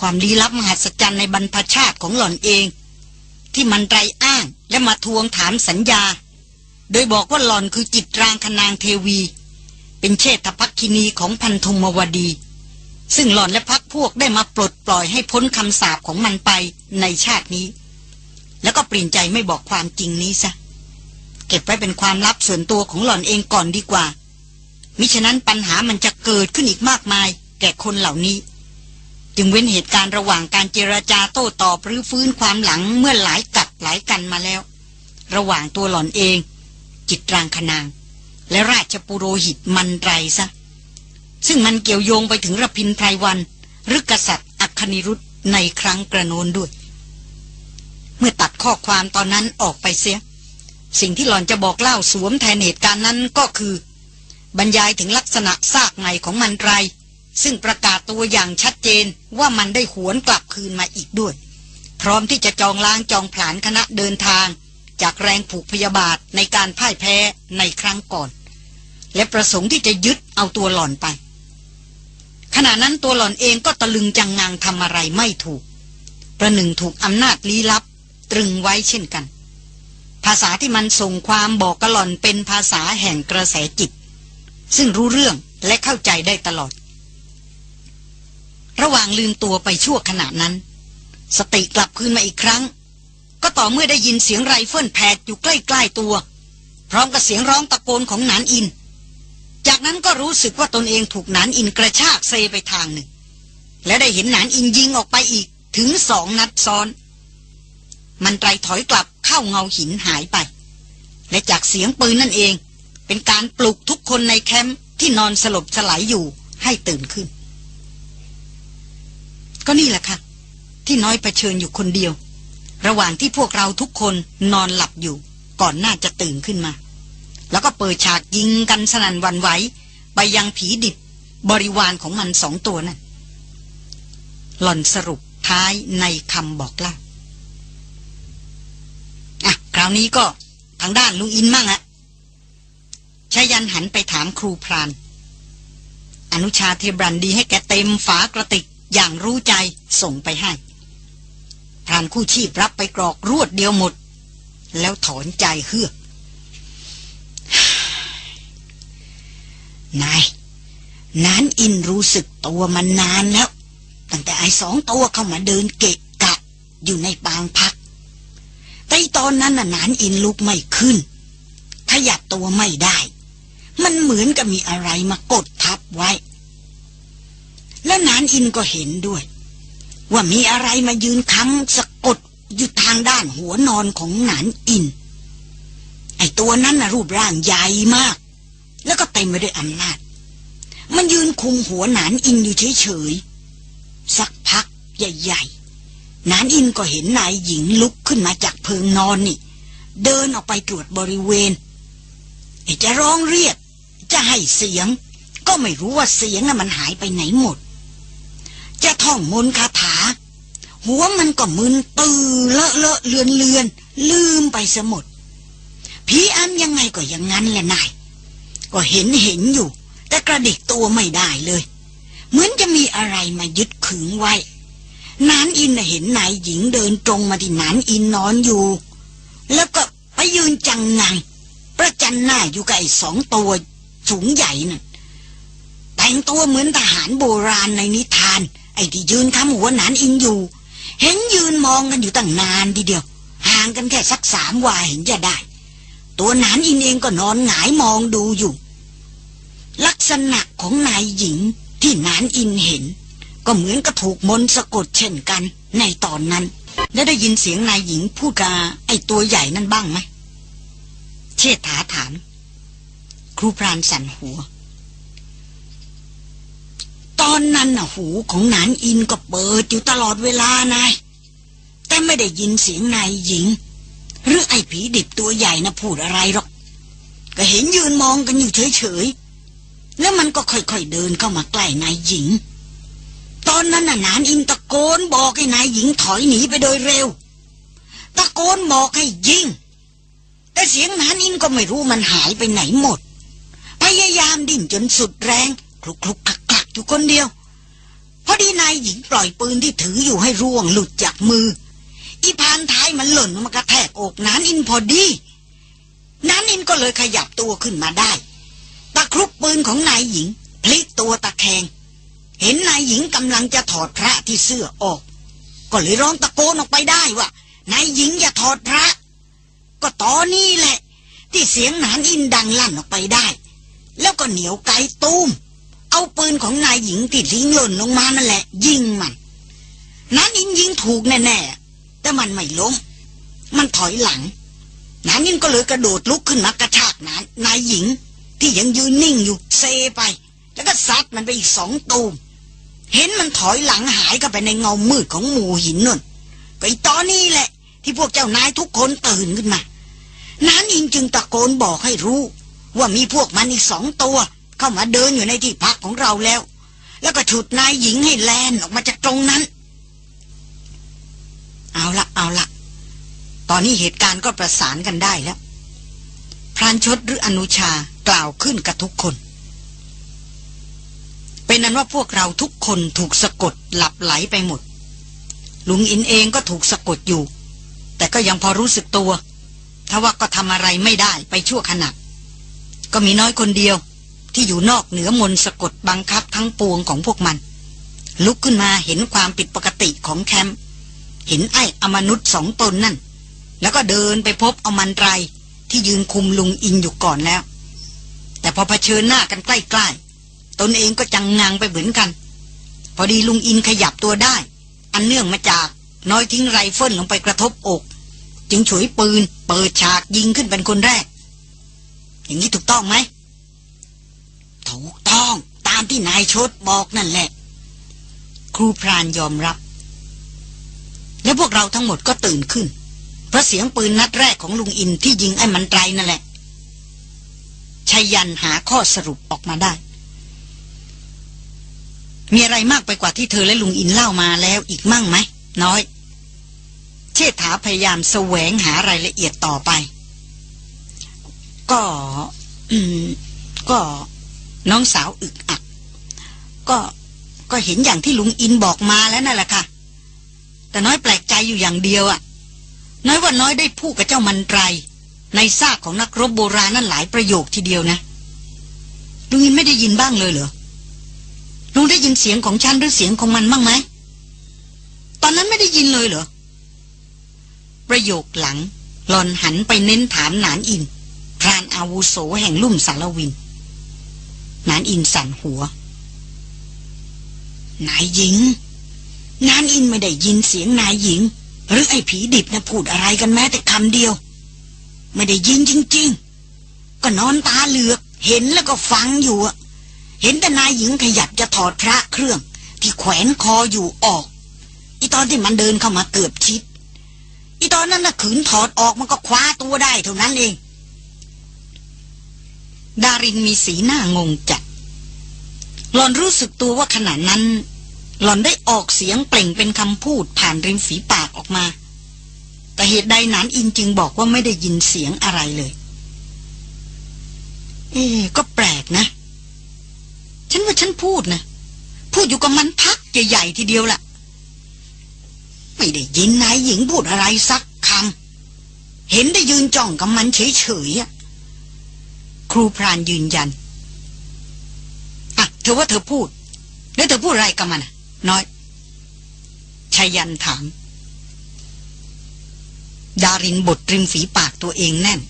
S1: ความลี้ลับมหัศจรรย์ในบรรพชาติของหล่อนเอง ที่มันไตรอ้างและมาทวงถามสัญญา โดยบอกว่าหล่อนคือจิตรางคนางเทวี เป็นเชษฐพักคินีของพันธุมวดี ซึ่งหล่อนและพักพวกได้มาปลดปล่อยให้พ้นคำสาปของมันไปในชาตินี้ แล้วก็เปลี่ยนใจไม่บอกความจริงนี้ซะเก็บไว้เป็นความลับส่วนตัวของหล่อนเองก่อนดีกว่า มิฉะนั้นปัญหามันจะเกิดขึ้นอีกมากมาย แก่คนเหล่านี้ จึงเว้นเหตุการณ์ระหว่างการเจรจาโต้ตอบหรือฟื้นความหลังเมื่อหลายกัดหลายกันมาแล้ว ระหว่างตัวหล่อนเอง จิตรางคนาง และราชปุโรหิตมันไรซะ ซึ่งมันเกี่ยวโยงไปถึงรพินไพรวัน หรือกษัตริย์อัคนิรุธในครั้งกระโนนด้วย เมื่อตัดข้อความตอนนั้นออกไปเสีย สิ่งที่หล่อนจะบอกเล่าสวมแทนเหตุการณ์นั้นก็คือ บรรยายถึงลักษณะซากใหม่ของมันไร ซึ่งประกาศตัวอย่างชัดเจนว่ามันได้หวนกลับคืนมาอีกด้วย พร้อมที่จะจองล้างจองผลานคณะเดินทาง จากแรงผูกพยาบาทในการพ่ายแพ้ในครั้งก่อน และประสงค์ที่จะยึดเอาตัวหล่อนไป ขณะนั้นตัวหล่อนเองก็ตะลึงจังงังทำอะไรไม่ถูก ประหนึ่งถูกอำนาจลี้ลับ ตรึงไว้เช่นกัน ภาษาที่มันส่งความบอกกะหล่อนเป็นภาษาแห่งกระแสจิต ซึ่งรู้เรื่องและเข้าใจได้ตลอด ระหว่างลืมตัวไปชั่วขณะนั้น สติกลับคืนมาอีกครั้ง ก็ต่อเมื่อได้ยินเสียงไรเฟิลแผดอยู่ใกล้ๆตัว พร้อมกับเสียงร้องตะโกนของหนานอิน จากนั้นก็รู้สึกว่าตนเองถูกหนานอินกระชากเซไปทางหนึ่ง และได้เห็นหนานอินยิงออกไปอีกถึงสองนัดซ้อน มันไตรถอยกลับเข้าเงาหินหายไป และจากเสียงปืนนั่นเอง เป็นการปลุกทุกคนในแคมป์ที่นอนสลบสลายอยู่ให้ตื่นขึ้น ก็นี่แหละค่ะ ที่น้อยเผชิญอยู่คนเดียว ระหว่างที่พวกเราทุกคนนอนหลับอยู่ ก่อนหน้าจะตื่นขึ้นมา แล้วก็เปิดฉากยิงกันสนั่นวันไหวไปยังผีดิบบริวารของมันสองตัวนั่นหล่อนสรุปท้ายในคำบอกเล่าอะ คราวนี้ก็ทางด้านลุงอินมั่งอะ ชายันหันไปถามครูพราน อนุชาเทบรันดีให้แกเต็มฝากระติกอย่างรู้ใจส่งไปให้พรานคู่ชีพรับไปกรอกรวดเดียวหมด แล้วถอนใจเฮือกนายนานอินรู้สึกตัวมันนานแล้ว ตั้งแต่ไอ้สองตัวเข้ามาเดินเกะกะ อยู่ในปางพัก แต่ตอนนั้นน่ะนานอินลุกไม่ขึ้น ขยับตัวไม่ได้ มันเหมือนกับมีอะไรมากดทับไว้ แล้วนานอินก็เห็นด้วย ว่ามีอะไรมายืนค้ำสะกดอยู่ทางด้านหัวนอนของนานอิน ไอ้ตัวนั้นนะรูปร่างใหญ่มาก แล้วก็เต็มไปด้วยอำนาจ มันยืนคุมหัวหนานอินอยู่เฉยๆ สักพักใหญ่ๆ นานอินก็เห็นนายหญิงลุกขึ้นมาจากเพิงนอนนี่ เดินออกไปตรวจบริเวณจะร้องเรียก จะให้เสียง ก็ไม่รู้ว่าเสียงน่ะมันหายไปไหนหมด จะท่องมนคาถา หัวมันก็มึนตื่นเลอะเลอะเลือนเลือนลืมไปสมดผีอำยังไงก็อย่างนั้นแหละนาย ก็เห็นเห็นอยู่ แต่กระดิกตัวไม่ได้เลย เหมือนจะมีอะไรมายึดขึงไว้นานอินเห็นนายหญิงเดินตรงมาที่นานอินนอนอยู่ แล้วก็ไปยืนจังงังประจันหน้าอยู่กับไอ้สองตัว สูงใหญ่นั่นแต่งตัวเหมือนทหารโบราณในนิทาน ไอ้ที่ยืนค้ำหัวนานอินอยู่ เห็นยืนมองกันอยู่ตั้งนานทีเดียว ห่างกันแค่สักสามวาเห็นจะได้ ตัวนานอินเองก็นอนหงายมองดูอยู่ ลักษณะของนายหญิงที่นานอินเห็น ก็เหมือนกับถูกมนสะกดเช่นกันในตอนนั้นแล้วได้ยินเสียงนายหญิงพูดกับไอ้ตัวใหญ่นั่นบ้างไหม เชษฐาถาม ครูพรานสั่นหัว ตอนนั้นน่ะหูของนานอินก็เปิดอยู่ตลอดเวลานาย แต่ไม่ได้ยินเสียงนายหญิง หรือไอ้ผีดิบตัวใหญ่นะพูดอะไรหรอก ก็เห็นยืนมองกันอยู่เฉยแล้วมันก็ค่อยๆเดินเข้ามาใกล้นายหญิง ตอนนั้นน่ะนานอินตะโกนบอกให้นายหญิงถอยหนีไปโดยเร็ว ตะโกนบอกให้ยิงแต่เสียงนานอินก็ไม่รู้มันหายไปไหนหมด ยายามดิ้นจนสุดแรง คลุกคลุกคลักคลักอยู่คนเดียว พอดีนายหญิงปล่อยปืนที่ถืออยู่ให้ร่วงหลุดจากมือ อีพานท้ายมันหล่นมากระแทกอกนานอินพอดีนานอินก็เลยขยับตัวขึ้นมาได้ ตะครุบปืนของนายหญิง พลิกตัวตะแคง เห็นนายหญิงกำลังจะถอดพระที่เสื้อออก ก็เลยร้องตะโกนออกไปได้ว่านายหญิงอย่าถอดพระ ก็ตอนนี้แหละ ที่เสียงนานอินดังลั่นออกไปได้ แล้วก็เหนียวไกตูมเอาปืนของนายหญิงที่ทิ้งหล่นลงมานั่นแหละ ยิงมันนานอินยิงถูกแน่ๆแต่มันไม่ล้มมันถอยหลังนานอินก็เลยกระโดดลุกขึ้นมากระชากนานนายหญิง ที่ยังยืนนิ่งอยู่เซไป แล้วก็ซัดมันไปอีกสองตูมเห็นมันถอยหลังหายเข้าไปในเงามืดของหมู่หินนั่นก็อีตอนนี้แหละ ที่พวกเจ้านายทุกคนตื่นขึ้นมานานอินจึงตะโกนบอกให้รู้ ว่ามีพวกมันอีกสองตัว เข้ามาเดินอยู่ในที่พักของเราแล้ว แล้วก็ฉุดนายหญิงให้แลนออกมาจากตรงนั้น เอาละเอาละตอนนี้เหตุการณ์ก็ประสานกันได้แล้ว พรานชดหรืออนุชากล่าวขึ้นกับทุกคน เป็นนั้นว่าพวกเราทุกคนถูกสะกดหลับไหลไปหมด ลุงอินเองก็ถูกสะกดอยู่ แต่ก็ยังพอรู้สึกตัว ถ้าว่าก็ทำอะไรไม่ได้ไปชั่วขณะ ก็มีน้อยคนเดียว ที่อยู่นอกเหนือมนสะกดบังคับทั้งปวงของพวกมัน ลุกขึ้นมาเห็นความผิดปกติของแคมป์เห็นไอ้อมนุษย์สองตนนั่น แล้วก็เดินไปพบอมันไรที่ยืนคุมลุงอินอยู่ก่อนแล้ว แต่พอเผชิญหน้ากันใกล้ๆ ตนเองก็จังงังไปเหมือนกัน พอดีลุงอินขยับตัวได้ อันเนื่องมาจากน้อยทิ้งไรเฟิลลงไปกระทบอก จึงฉวยปืน เปิดฉากยิงขึ้นเป็นคนแรก อย่างนี้ถูกต้องไหม ถูกต้องตามที่นายชดบอกนั่นแหละ ครูพรานยอมรับ และพวกเราทั้งหมดก็ตื่นขึ้น เพราะเสียงปืนนัดแรกของลุงอินที่ยิงไอ้มันตรัยนั่นแหละไชยยันต์หาข้อสรุปออกมาได้ มีอะไรมากไปกว่าที่เธอและลุงอินเล่ามาแล้วอีกมั่งไหม น้อย เชษฐาพยายามแสวงหารายละเอียดต่อไป ก็อืมก็น้องสาวอึกอัก ก็ก็เห็นอย่างที่ลุงอินบอกมาแล้วนั่นแหละค่ะ แต่น้อยแปลกใจอยู่อย่างเดียวอะน้อยว่าน้อยได้พูดกับเจ้ามันไร ในซากของนักรบโบราณนั่นหลายประโยคทีเดียวนะลุงอินไม่ได้ยินบ้างเลยเหรอลุงได้ยินเสียงของฉันหรือเสียงของมันบ้างไหมตอนนั้นไม่ได้ยินเลยเหรอประโยคหลังหลอนหันไปเน้นถามหนานอิน พรานอาวุโสแห่งลุ่มสารวิน นานอินสั่นหัว นายหญิง นานอินไม่ได้ยินเสียงนายหญิง หรือไอ้ผีดิบนะพูดอะไรกันแม้แต่คำเดียว ไม่ได้ยินจริง ๆ ก็นอนตาเหลือก เห็นแล้วก็ฟังอยู่เห็นแต่นายหญิงขยับจะถอดพระเครื่อง ที่แขวนคออยู่ออก อีตอนที่มันเดินเข้ามาเกือบชิด อีตอนนั้นน่ะขืนถอดออกมันก็คว้าตัวได้เท่านั้นเอง ดารินมีสีหน้างงจัด หลอนรู้สึกตัวว่าขณะนั้น หลอนได้ออกเสียงเปล่งเป็นคำพูดผ่านริมฝีปากออกมา แต่เหตุใดนานอินจึงบอกว่าไม่ได้ยินเสียงอะไรเลย เอ๊ก็แปลกนะ ฉันว่าฉันพูดนะ พูดอยู่กับมันพักใหญ่ๆทีเดียวละ่ะ ไม่ได้ยินนายหญิงพูดอะไรสักคำเห็นได้ยืนจ้องกับมันเฉยๆอะ ครูพรานยืนยันอะเธอว่าเธอพูด แล้วเธอพูดอะไรกับมันน้อยชายันถาม ดารินบดริมฝีปากตัวเองแน่น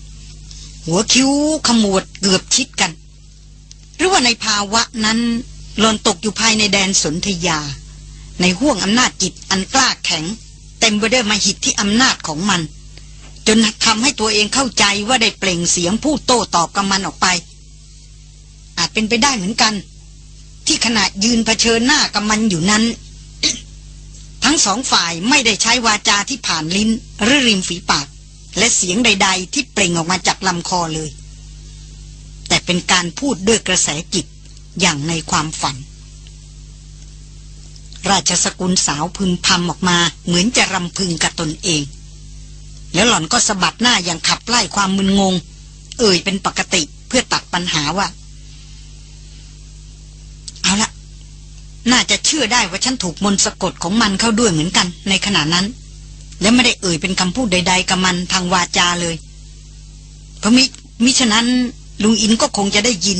S1: หัวคิ้วขมวดเกือบชิดกัน หรือว่าในภาวะนั้นหลอนตกอยู่ภายในแดนสนธยา ในห่วงอำนาจจิตอันกล้าแข็ง เต็มไปด้วยมหิทธิอำนาจของมัน จนทำให้ตัวเองเข้าใจว่าได้เปล่งเสียงพูดโต้ตอบกับมันออกไป อาจเป็นไปได้เหมือนกัน ที่ขณะยืนเผชิญหน้ากับมันอยู่นั้น ทั้งสองฝ่ายไม่ได้ใช้วาจาที่ผ่านลิ้น หรือริมฝีปาก และเสียงใด ๆ ที่เปล่งออกมาจากลำคอเลย แต่เป็นการพูดด้วยกระแสจิตอย่างในความฝัน ราชสกุลสาวพึมพำออกมาเหมือนจะรำพึงกับตนเอง แล้วหล่อนก็สะบัดหน้าอย่างขับไล่ความมึนงง เอ่ยเป็นปกติเพื่อตัดปัญหาว่า เอาละน่าจะเชื่อได้ว่าฉันถูกมนต์สะกดของมันเข้าด้วยเหมือนกัน ในขณะนั้น และไม่ได้เอ่ยเป็นคำพูดใด ๆกับมันทางวาจาเลยเพราะมิมิฉะนั้นลุงอินก็คงจะได้ยิน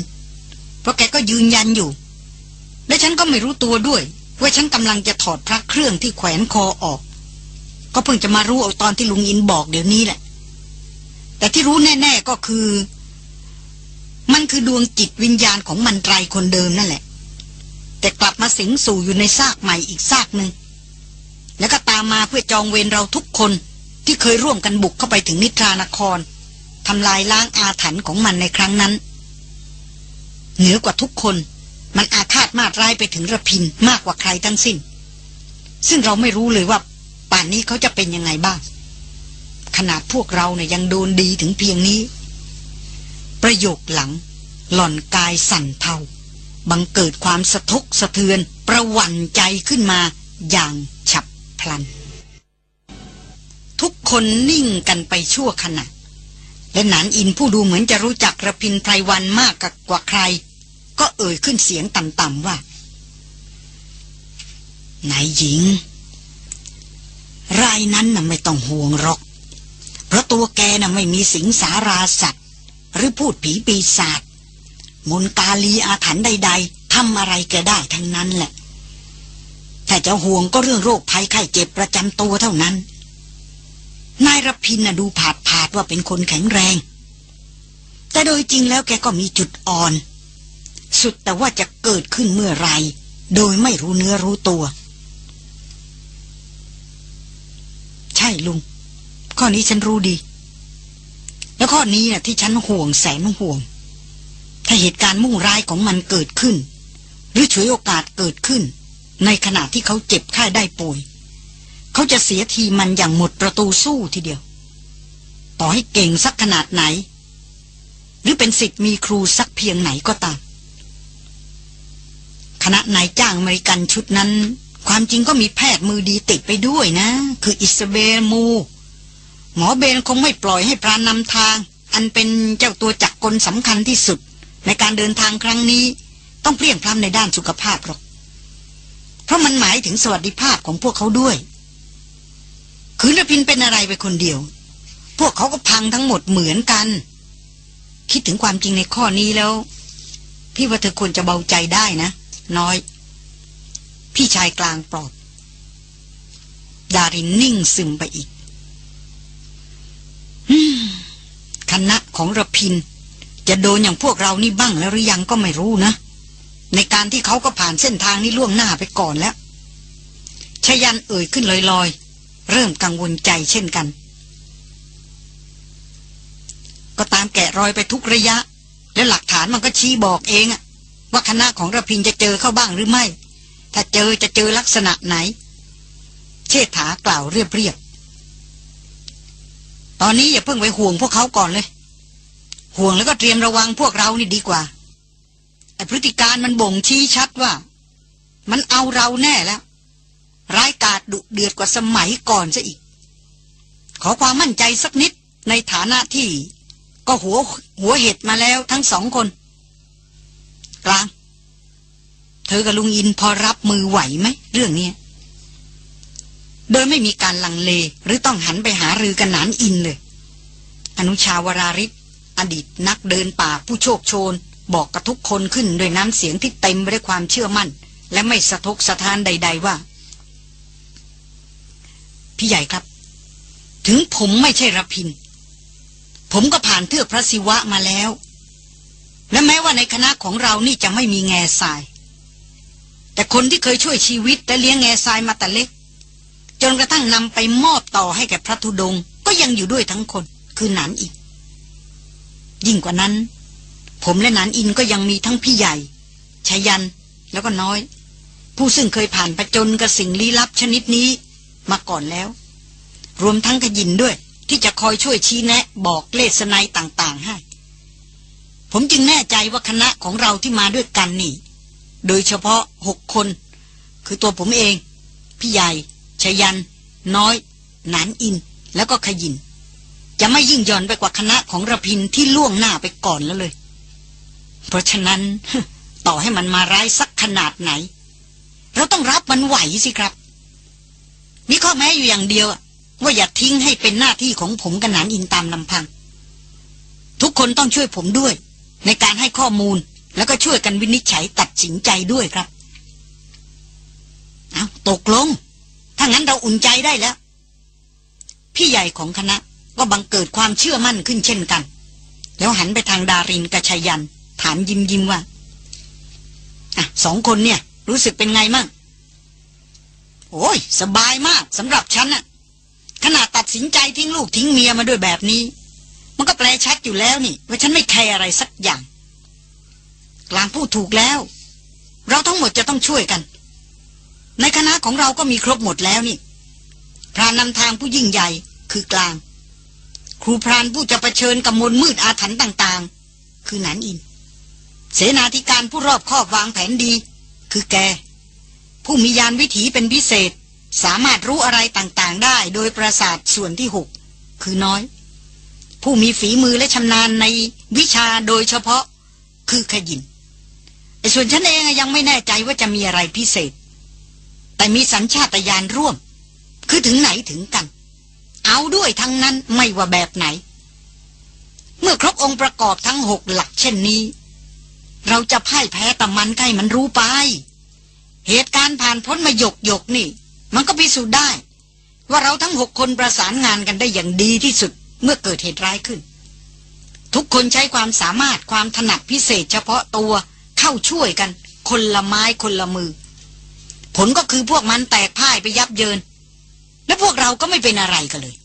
S1: เพราะแกก็ยืนยันอยู่ และฉันก็ไม่รู้ตัวด้วย ว่าฉันกำลังจะถอดพระเครื่องที่แขวนคอออก ก็เพิ่งจะมารู้เอาตอนที่ลุงอินบอกเดี๋ยวนี้แหละ แต่ที่รู้แน่ ๆก็คือ มันคือดวงจิตวิญญาณของมันไตรคนเดิมนั่นแหละ แต่กลับมาสิงสู่อยู่ในซากใหม่อีกซากหนึ่งแล้วก็ตามมาเพื่อจองเวรเราทุกคนที่เคยร่วมกันบุกเข้าไปถึงนิทรานครทำลายล้างอาถรรพ์ของมันในครั้งนั้น เหนือกว่าทุกคนมันอาฆาตมาดร้ายไปถึงระพินมากกว่าใครทั้งสิ้น ซึ่งเราไม่รู้เลยว่า ป่านนี้เขาจะเป็นยังไงบ้าง ขนาดพวกเราเนี่ยยังโดนดีถึงเพียงนี้ ประโยคหลัง หล่อนกายสั่นเทาบังเกิดความสะทกสะเทือน ประวันใจขึ้นมาอย่างฉับพลัน ทุกคนนิ่งกันไปชั่วขณะ และหนานอินผู้ดูเหมือนจะรู้จักระพินไพรวันมากกว่าใคร ก็เอ่ยขึ้นเสียงต่ำๆว่า นายหญิง รายนั้นน่ะไม่ต้องห่วงหรอก เพราะตัวแกน่ะไม่มีสิงสาราสัตว์ หรือพูดผีปีศาจมนตาลีอาถรรพ์ใด ๆทำอะไรแกได้ทั้งนั้นแหละ แต่จะห่วงก็เรื่องโรคภัยไข้เจ็บประจำตัวเท่านั้น นายรพินน่ะดูผาดผาดว่าเป็นคนแข็งแรง แต่โดยจริงแล้วแกก็มีจุดอ่อน สุดแต่ว่าจะเกิดขึ้นเมื่อไร โดยไม่รู้เนื้อรู้ตัว ใช่ลุง ข้อนี้ฉันรู้ดี แล้วข้อนี้น่ะที่ฉันห่วงแสนห่วง ถ้าเหตุการณ์มุ่งร้ายของมันเกิดขึ้น หรือฉวยโอกาสเกิดขึ้น ในขณะที่เขาเจ็บไข้ได้ป่วย เขาจะเสียทีมันอย่างหมดประตูสู้ทีเดียว ต่อให้เก่งสักขนาดไหน หรือเป็นสิทธิ์มีครูสักเพียงไหนก็ตามคณะนายจ้างอเมริกันชุดนั้น ความจริงก็มีแพทย์มือดีติดไปด้วยนะ คืออิสเบลมู หมอเบนคงไม่ปล่อยให้พรานนำทาง อันเป็นเจ้าตัวจักรกลสำคัญที่สุด ในการเดินทางครั้งนี้ ต้องเปลี่ยนพล้ำในด้านสุขภาพหรอก เพราะมันหมายถึงสวัสดิภาพของพวกเขาด้วย คืนพินเป็นอะไรไปคนเดียว พวกเขาก็พังทั้งหมดเหมือนกัน คิดถึงความจริงในข้อนี้แล้ว พี่ว่าเธอควรจะเบาใจได้นะ น้อย พี่ชายกลางปลอบดารินนิ่งซึมไปอีกคณะของระพิน จะโดนอย่างพวกเรานี่บ้างแล้วหรือยังก็ไม่รู้นะ ในการที่เขาก็ผ่านเส้นทางนี้ล่วงหน้าไปก่อนแล้วชยันเอ่ยขึ้นลอยๆ เริ่มกังวลใจเช่นกัน ก็ตามแกะรอยไปทุกระยะ และหลักฐานมันก็ชี้บอกเองอะว่าคณะของระพินจะเจอเข้าบ้างหรือไม่ ถ้าเจอจะเจอลักษณะไหน เชษฐากล่าวเรียบๆ ตอนนี้อย่าเพิ่งไปห่วงพวกเขาก่อนเลย ห่วงแล้วก็เตรียมระวังพวกเรานี่ดีกว่าไอพฤติการมันบ่งชี้ชัดว่า มันเอาเราแน่แล้ว ร้ายกาจดุเดือดกว่าสมัยก่อนซะอีก ขอความมั่นใจสักนิดในฐานะที่ ก็หัวหัวเห็ดมาแล้วทั้งสองคน กลาง เธอกับลุงอินพอรับมือไหวไหมเรื่องนี้โดยไม่มีการลังเลหรือต้องหันไปหารือกันนานอินเลย อนุชาวราริศอดีตนักเดินป่าผู้โชคโชน บอกกับทุกคนขึ้นด้วยน้ำเสียงที่เต็มไปด้วยความเชื่อมั่น และไม่สะทกสะท้านใด ๆว่า พี่ใหญ่ครับ ถึงผมไม่ใช่รพิน ผมก็ผ่านเทือกพระศิวะมาแล้ว และแม้ว่าในคณะของเรานี่จะไม่มีแง่ทราย แต่คนที่เคยช่วยชีวิตและเลี้ยงแง่ทรายมาแต่เล็ก จนกระทั่งนำไปมอบต่อให้แก่พระธุดง ก็ยังอยู่ด้วยทั้งคนคือหนานอีกยิ่งกว่านั้น ผมและหนานอินก็ยังมีทั้งพี่ใหญ่ชายันแล้วก็น้อย ผู้ซึ่งเคยผ่านประจนกับสิ่งลี้ลับชนิดนี้มาก่อนแล้ว รวมทั้งขยินด้วย ที่จะคอยช่วยชี้แนะ บอกเลสไนต่างๆให้ ผมจึงแน่ใจว่าคณะของเราที่มาด้วยกันนี่ โดยเฉพาะหกคน คือตัวผมเอง พี่ใหญ่ชยัน น้อย หนานอิน แล้วก็ขยิน จะไม่ยิ่งย่อนไปกว่าคณะของระพินที่ล่วงหน้าไปก่อนแล้วเลย เพราะฉะนั้น ต่อให้มันมาร้ายสักขนาดไหน เราต้องรับมันไหวสิครับ มีข้อแม้อยู่อย่างเดียวว่าอย่าทิ้งให้เป็นหน้าที่ของผมกับหนานอินตามลำพัง ทุกคนต้องช่วยผมด้วย ในการให้ข้อมูล แล้วก็ช่วยกันวินิจฉัยตัดสินใจด้วยครับ เอาตกลง ถ้างั้นเราอุ่นใจได้แล้ว พี่ใหญ่ของคณะก็บังเกิดความเชื่อมั่นขึ้นเช่นกัน แล้วหันไปทางดารินกระชายัน ถามยิ้มยิ้มว่าอะสองคนเนี่ย รู้สึกเป็นไงมั่งโอ้ย สบายมากสำหรับฉันน่ะขนาดตัดสินใจทิ้งลูกทิ้งเมียมาด้วยแบบนี้ มันก็แปลชัดอยู่แล้วนี่ ว่าฉันไม่แคร์อะไรสักอย่าง ลางพูดถูกแล้ว เราทั้งหมดจะต้องช่วยกัน ในคณะของเราก็มีครบหมดแล้วนี่ พรานนำทางผู้ยิ่งใหญ่คือกลาง ครูพรานผู้จะะเผชิญกับมลมืดอาถรรพ์ต่าง ๆ คือหนานอิน เสนาธิการผู้รอบคอบวางแผนดี คือแก ผู้มียานวิถีเป็นพิเศษ สามารถรู้อะไรต่างๆ ได้โดยประสาทส่วนที่หกคือน้อย ผู้มีฝีมือและชำนาญในวิชาโดยเฉพาะคือขยิน ส่วนฉันเองยังไม่แน่ใจว่าจะมีอะไรพิเศษ แต่มีสัญชาตญาณร่วม คือถึงไหนถึงกัน เอาด้วยทั้งนั้นไม่ว่าแบบไหน เมื่อครบองค์ประกอบทั้งหกหลักเช่นนี้ เราจะพ่ายแพ้แต่มันใกล้มันรู้ไป เหตุการณ์ผ่านพ้นมาหยกหยกนี่ มันก็พิสูจน์ได้ ว่าเราทั้งหกคนประสานงานกันได้อย่างดีที่สุดเมื่อเกิดเหตุร้ายขึ้น ทุกคนใช้ความสามารถความถนัดพิเศษเฉพาะตัว เข้าช่วยกัน คนละไม้คนละมือ ผลก็คือพวกมันแตกพ่ายไปยับเยิน และพวกเราก็ไม่เป็นอะไรกันเลย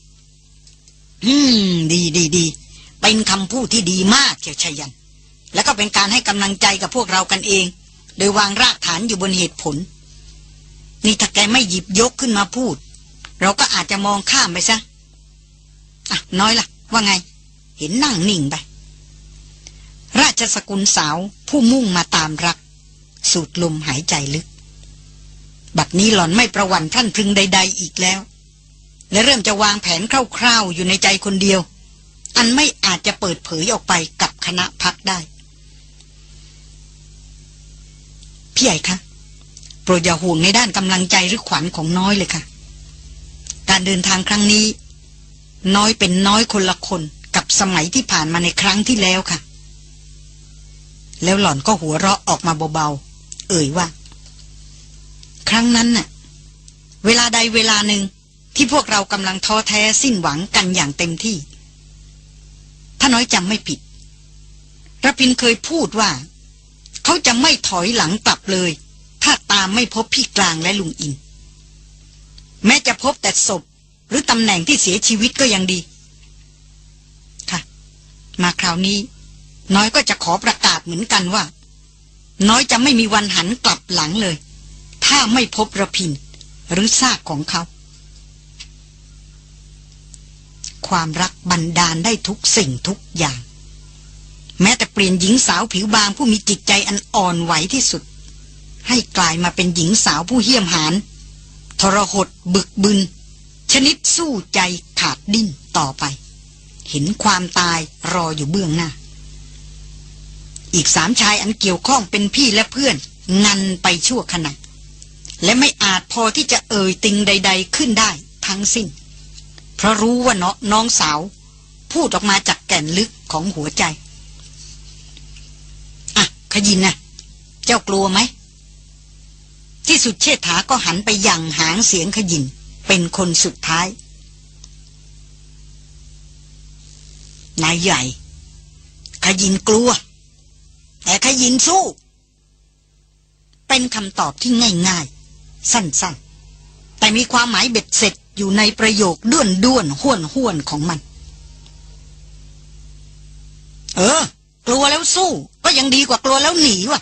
S1: อืม ดีดีดีเป็นคำพูดที่ดีมากเจ้าชยัน แล้วก็เป็นการให้กำลังใจกับพวกเรากันเอง โดยวางรากฐานอยู่บนเหตุผล นี่ถ้าแกไม่หยิบยกขึ้นมาพูด เราก็อาจจะมองข้ามไปซะ อะ น้อยละ่ะ ว่าไง เห็นนั่งนิ่งไป ราชสกุลสาวผู้มุ่งมาตามรัก สูดลมหายใจลึก บัดนี้หล่อนไม่ประวันท่านพึงใด ๆ อีกแล้ว และเริ่มจะวางแผนคร่าวๆอยู่ในใจคนเดียว อันไม่อาจจะเปิดเผยออกไปกับคณะพักได้ พี่ใหญ่คะโปรดอย่าห่วงในด้านกำลังใจหรือขวัญของน้อยเลยค่ะ การเดินทางครั้งนี้ น้อยเป็นน้อยคนละคนกับสมัยที่ผ่านมาในครั้งที่แล้วค่ะ แล้วหล่อนก็หัวเราะออกมาเบาๆ เอ่ยว่า ครั้งนั้นน่ะ เวลาใดเวลาหนึ่งที่พวกเรากำลังท้อแท้สิ้นหวังกันอย่างเต็มที่ ถ้าน้อยจำไม่ผิดระพินเคยพูดว่า เขาจะไม่ถอยหลังกลับเลย ถ้าตามไม่พบพี่กลางและลุงอิน แม้จะพบแต่ศพ หรือตำแหน่งที่เสียชีวิตก็ยังดี ค่ะ มาคราวนี้ น้อยก็จะขอประกาศเหมือนกันว่า น้อยจะไม่มีวันหันกลับหลังเลย ถ้าไม่พบระพิน หรือซากของเขา ความรักบันดาลได้ทุกสิ่งทุกอย่าง แม้แต่เปลี่ยนหญิงสาวผิวบางผู้มีจิตใจอันอ่อนไหวที่สุด ให้กลายมาเป็นหญิงสาวผู้เหี้ยมหานทรหดบึกบึน ชนิดสู้ใจขาดดิ้นต่อไป เห็นความตายรออยู่เบื้องหน้า อีกสามชายอันเกี่ยวข้องเป็นพี่และเพื่อนงันไปชั่วขณะและไม่อาจพอที่จะเอ่ยติงใด ๆ ขึ้นได้ทั้งสิ้น เพราะรู้ว่าเนาะน้องสาว พูดออกมาจากแก่นลึกของหัวใจ อะ ขยินนะเจ้ากลัวไหม ที่สุดเชษฐาก็หันไปยังหางเสียงขยิน เป็นคนสุดท้าย นายใหญ่ ขยินกลัว แต่ขยินสู้ เป็นคำตอบที่ง่าย ๆ สั้นๆ แต่มีความหมายเบ็ดเสร็จอยู่ในประโยคด้วนด้วนห้วนห้วนของมัน เออ กลัวแล้วสู้ ก็ยังดีกว่ากลัวแล้วหนีวะ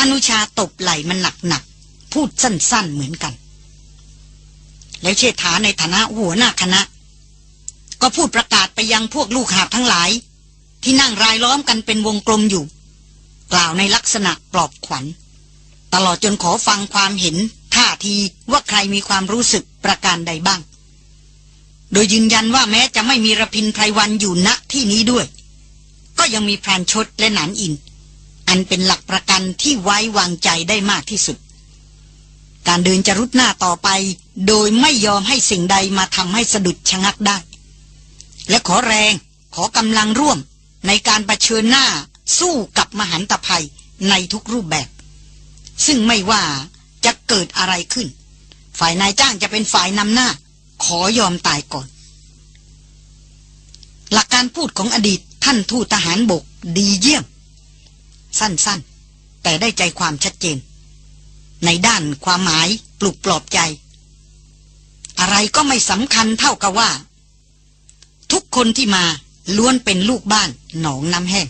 S1: อนุชาตบไหล่มันหนักๆ พูดสั้นๆเหมือนกัน แล้วเชษฐาในฐานะหัวหน้าคณะ ก็พูดประกาศไปยังพวกลูกหาบทั้งหลาย ที่นั่งรายล้อมกันเป็นวงกลมอยู่ กล่าวในลักษณะปลอบขวัญ ตลอดจนขอฟังความเห็นท่าทีว่าใครมีความรู้สึกประการใดบ้าง โดยยืนยันว่าแม้จะไม่มีระพินไพรวันอยู่ณที่นี้ด้วย ก็ยังมีพรานชดและหนานอิน อันเป็นหลักประกันที่ไว้วางใจได้มากที่สุด การเดินจะรุดหน้าต่อไป โดยไม่ยอมให้สิ่งใดมาทำให้สะดุดชะงักได้ และขอแรงขอกำลังร่วม ในการรเผชิญหน้าสู้กับมหันตภัยในทุกรูปแบบ ซึ่งไม่ว่าจะเกิดอะไรขึ้น ฝ่ายนายจ้างจะเป็นฝ่ายนำหน้า ขอยอมตายก่อน หลักการพูดของอดีตท่านทูตทหารบกดีเยี่ยม สั้นๆ แต่ได้ใจความชัดเจน ในด้านความหมายปลุกปลอบใจ อะไรก็ไม่สำคัญเท่ากับว่า ทุกคนที่มา ล้วนเป็นลูกบ้านหนองน้ำแห้ง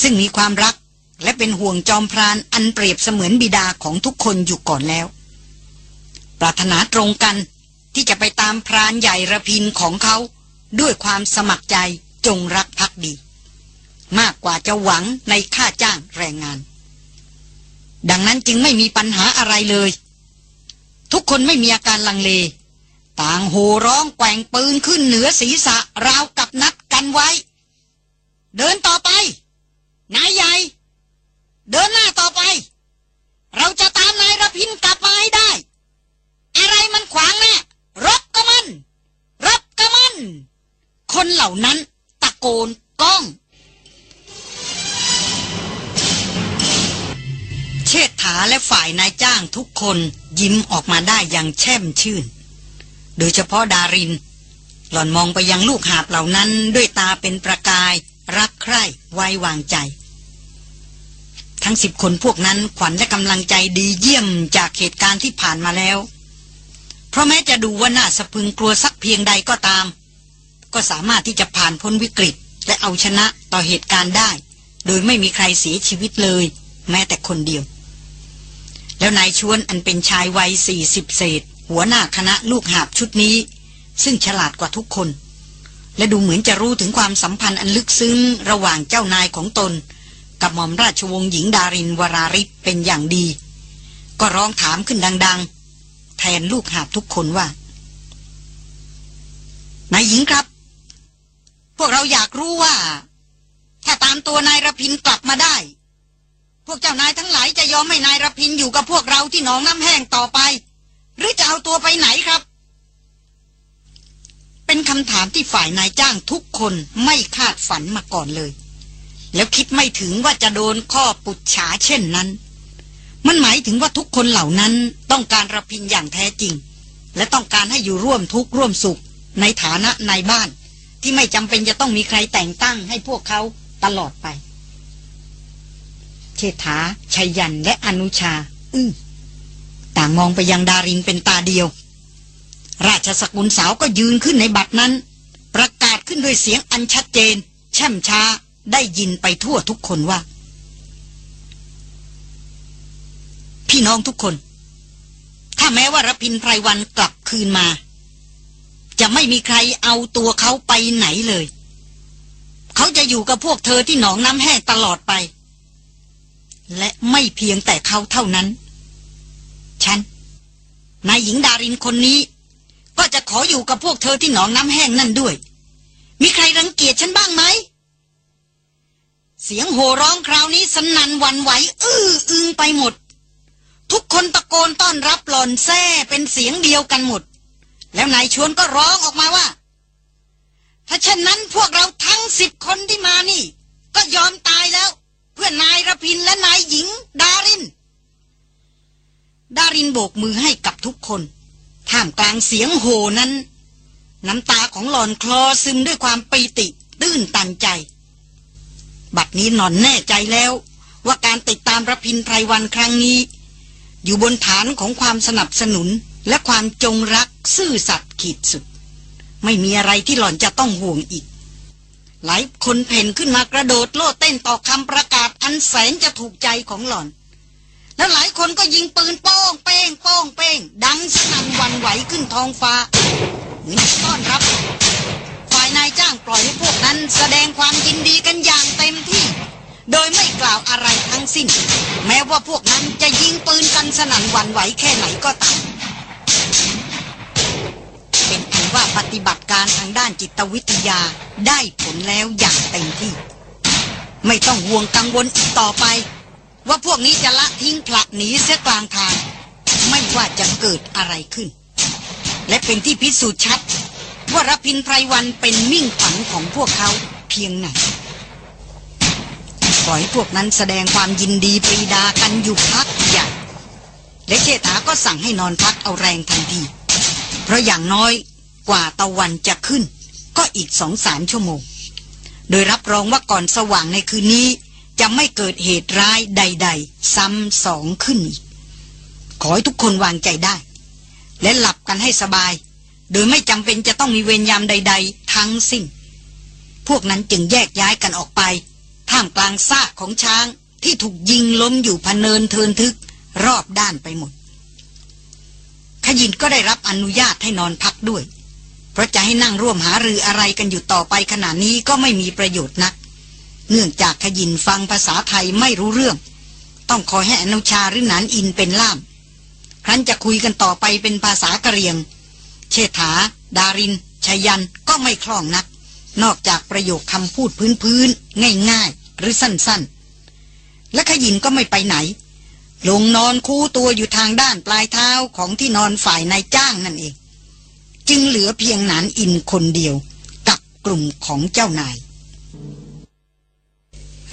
S1: ซึ่งมีความรักและเป็นห่วงจอมพรานอันเปรียบเสมือนบิดาของทุกคนอยู่ก่อนแล้ว ปรารถนาตรงกันที่จะไปตามพรานใหญ่ระพินของเขา ด้วยความสมัครใจจงรักภักดี มากกว่าจะหวังในค่าจ้างแรงงาน ดังนั้นจึงไม่มีปัญหาอะไรเลย ทุกคนไม่มีอาการลังเล ต่างโห่ร้องแกว่งปืนขึ้นเหนือศีรษะราวกับนัด กันไว้ เดินต่อไป นายใหญ่ เดินหน้าต่อไป เราจะตามนายรพินกลับมาให้ได้ อะไรมันขวางแน่รบกับมัน รบกับมัน คนเหล่านั้นตะโกนก้อง เชษฐาและฝ่ายนายจ้างทุกคนยิ้มออกมาได้อย่างแช่มชื่น โดยเฉพาะดาริน หล่อนมองไปยังลูกหาบเหล่านั้นด้วยตาเป็นประกาย รักใคร่ไว้วางใจ ทั้งสิบคนพวกนั้นขวัญและกำลังใจดีเยี่ยมจากเหตุการณ์ที่ผ่านมาแล้ว เพราะแม้จะดูว่าน่าสะพรึงกลัวสักเพียงใดก็ตาม ก็สามารถที่จะผ่านพ้นวิกฤต และเอาชนะต่อเหตุการณ์ได้ โดยไม่มีใครเสียชีวิตเลย แม้แต่คนเดียว แล้วนายชวนอันเป็นชายวัยสี่สิบเศษ หัวหน้าคณะลูกหาบชุดนี้ ซึ่งฉลาดกว่าทุกคน และดูเหมือนจะรู้ถึงความสัมพันธ์อันลึกซึ้งระหว่างเจ้านายของตน กับหม่อมราชวงศ์หญิงดารินวราริศเป็นอย่างดี ก็ร้องถามขึ้นดัง ๆ แทนลูกหาบทุกคนว่านายหญิงครับ พวกเราอยากรู้ว่า ถ้าตามตัวนายรพินกลับมาได้ พวกเจ้านายทั้งหลายจะยอมให้นายรพินอยู่กับพวกเราที่หนองน้ำแห้งต่อไป หรือจะเอาตัวไปไหนครับ เป็นคำถามที่ฝ่ายนายจ้างทุกคนไม่คาดฝันมาก่อนเลย แล้วคิดไม่ถึงว่าจะโดนข้อปุจฉาเช่นนั้น มันหมายถึงว่าทุกคนเหล่านั้นต้องการระพินอย่างแท้จริง และต้องการให้อยู่ร่วมทุกข์ร่วมสุข ในฐานะนายบ้าน ที่ไม่จำเป็นจะต้องมีใครแต่งตั้งให้พวกเขาตลอดไป เชษฐาชัยยันและอนุชา อื้อต่างมองไปยังดารินเป็นตาเดียว ราชสกุลสาวก็ยืนขึ้นในบัตรนั้น ประกาศขึ้นด้วยเสียงอันชัดเจน แช่มช้าได้ยินไปทั่วทุกคนว่า พี่น้องทุกคน ถ้าแม้ว่ารพินไพรวันกลับคืนมา จะไม่มีใครเอาตัวเขาไปไหนเลย เขาจะอยู่กับพวกเธอที่หนองน้ำแห้งตลอดไป และไม่เพียงแต่เขาเท่านั้น ฉันนายหญิงดารินคนนี้ ก็จะขออยู่กับพวกเธอที่หนองน้ำแห้งนั่นด้วย มีใครรังเกียจฉันบ้างไหม เสียงโห่ร้องคราวนี้สนั่นวันไหว อื้ออึงไปหมด ทุกคนตะโกนต้อนรับหล่อนแซ่เป็นเสียงเดียวกันหมด แล้วนายชวนก็ร้องออกมาว่า ถ้าเช่นนั้นพวกเราทั้งสิบคนที่มานี่ ก็ยอมตายแล้ว เพื่อนายระพินและนายหญิง ดาริน ดารินโบกมือให้กับทุกคน ท่ามกลางเสียงโห่นั้น น้ำตาของหลอนคลอซึมด้วยความปีติตื้นตันใจ บัดนี้หนอนแน่ใจแล้วว่าการติดตามระพินไพรวันครั้งนี้ อยู่บนฐานของความสนับสนุนและความจงรักซื่อสัตย์ขีดสุด ไม่มีอะไรที่หล่อนจะต้องห่วงอีก หลายคนเพ่นขึ้นมากระโดดโลดเต้นต่อคำประกาศอันแสนจะถูกใจของหล่อน แล้วหลายคนก็ยิงปืนโป้งเป้งโป้งเป้ง ดังสนั่นวันไหวขึ้นท้องฟ้าเหมือนต้อนรับ ฝ่ายนายจ้างปล่อยให้พวกนั้นแสดงความยินดีกันอย่างเต็มที่ โดยไม่กล่าวอะไรทั้งสิ้น แม้ว่าพวกนั้นจะยิงปืนกันสนั่นวันไหวแค่ไหนก็ตามเป็นอันว่าปฏิบัติการทางด้านจิตวิทยาได้ผลแล้วอย่างเต็มที่ ไม่ต้องห่วงกังวลอีกต่อไป ว่าพวกนี้จะละทิ้งผลักหนีเสียกลางทาง ไม่ว่าจะเกิดอะไรขึ้น และเป็นที่พิสูจน์ชัด ว่ารพินไพรวันเป็นมิ่งขวัญของพวกเขาเพียงไหนปล่อยพวกนั้นแสดงความยินดีปรีดากันอยู่พักใหญ่ และเชษฐาก็สั่งให้นอนพักเอาแรงทันที เพราะอย่างน้อยกว่าตะวันจะขึ้น ก็อีกสองสามชั่วโมง โดยรับรองว่าก่อนสว่างในคืนนี้ จะไม่เกิดเหตุร้ายใด ๆ ซ้ำสองขึ้นอีก ขอให้ทุกคนวางใจได้ และหลับกันให้สบาย โดยไม่จำเป็นจะต้องมีเวรยามใด ๆ ทั้งสิ้น พวกนั้นจึงแยกย้ายกันออกไป ท่ามกลางซากของช้างที่ถูกยิงล้มอยู่พเนินเทินทึกรอบด้านไปหมด ขยินก็ได้รับอนุญาตให้นอนพักด้วย เพราะจะให้นั่งร่วมหารืออะไรกันอยู่ต่อไปขณะนี้ก็ไม่มีประโยชน์นัก เนื่องจากขยินฟังภาษาไทยไม่รู้เรื่อง ต้องคอยให้อนุชาหรือนานอินเป็นล่าม ครั้นจะคุยกันต่อไปเป็นภาษากะเรียง เชษฐา ดารินชยันก็ไม่คล่องนัก นอกจากประโยคคำพูดพื้นๆง่ายๆ หรือสั้นๆ และขยินก็ไม่ไปไหนลงนอนคู่ตัวอยู่ทางด้านปลายเท้าของที่นอนฝ่ายนายจ้างนั่นเอง จึงเหลือเพียงหนานอินคนเดียวกับกลุ่มของเจ้านาย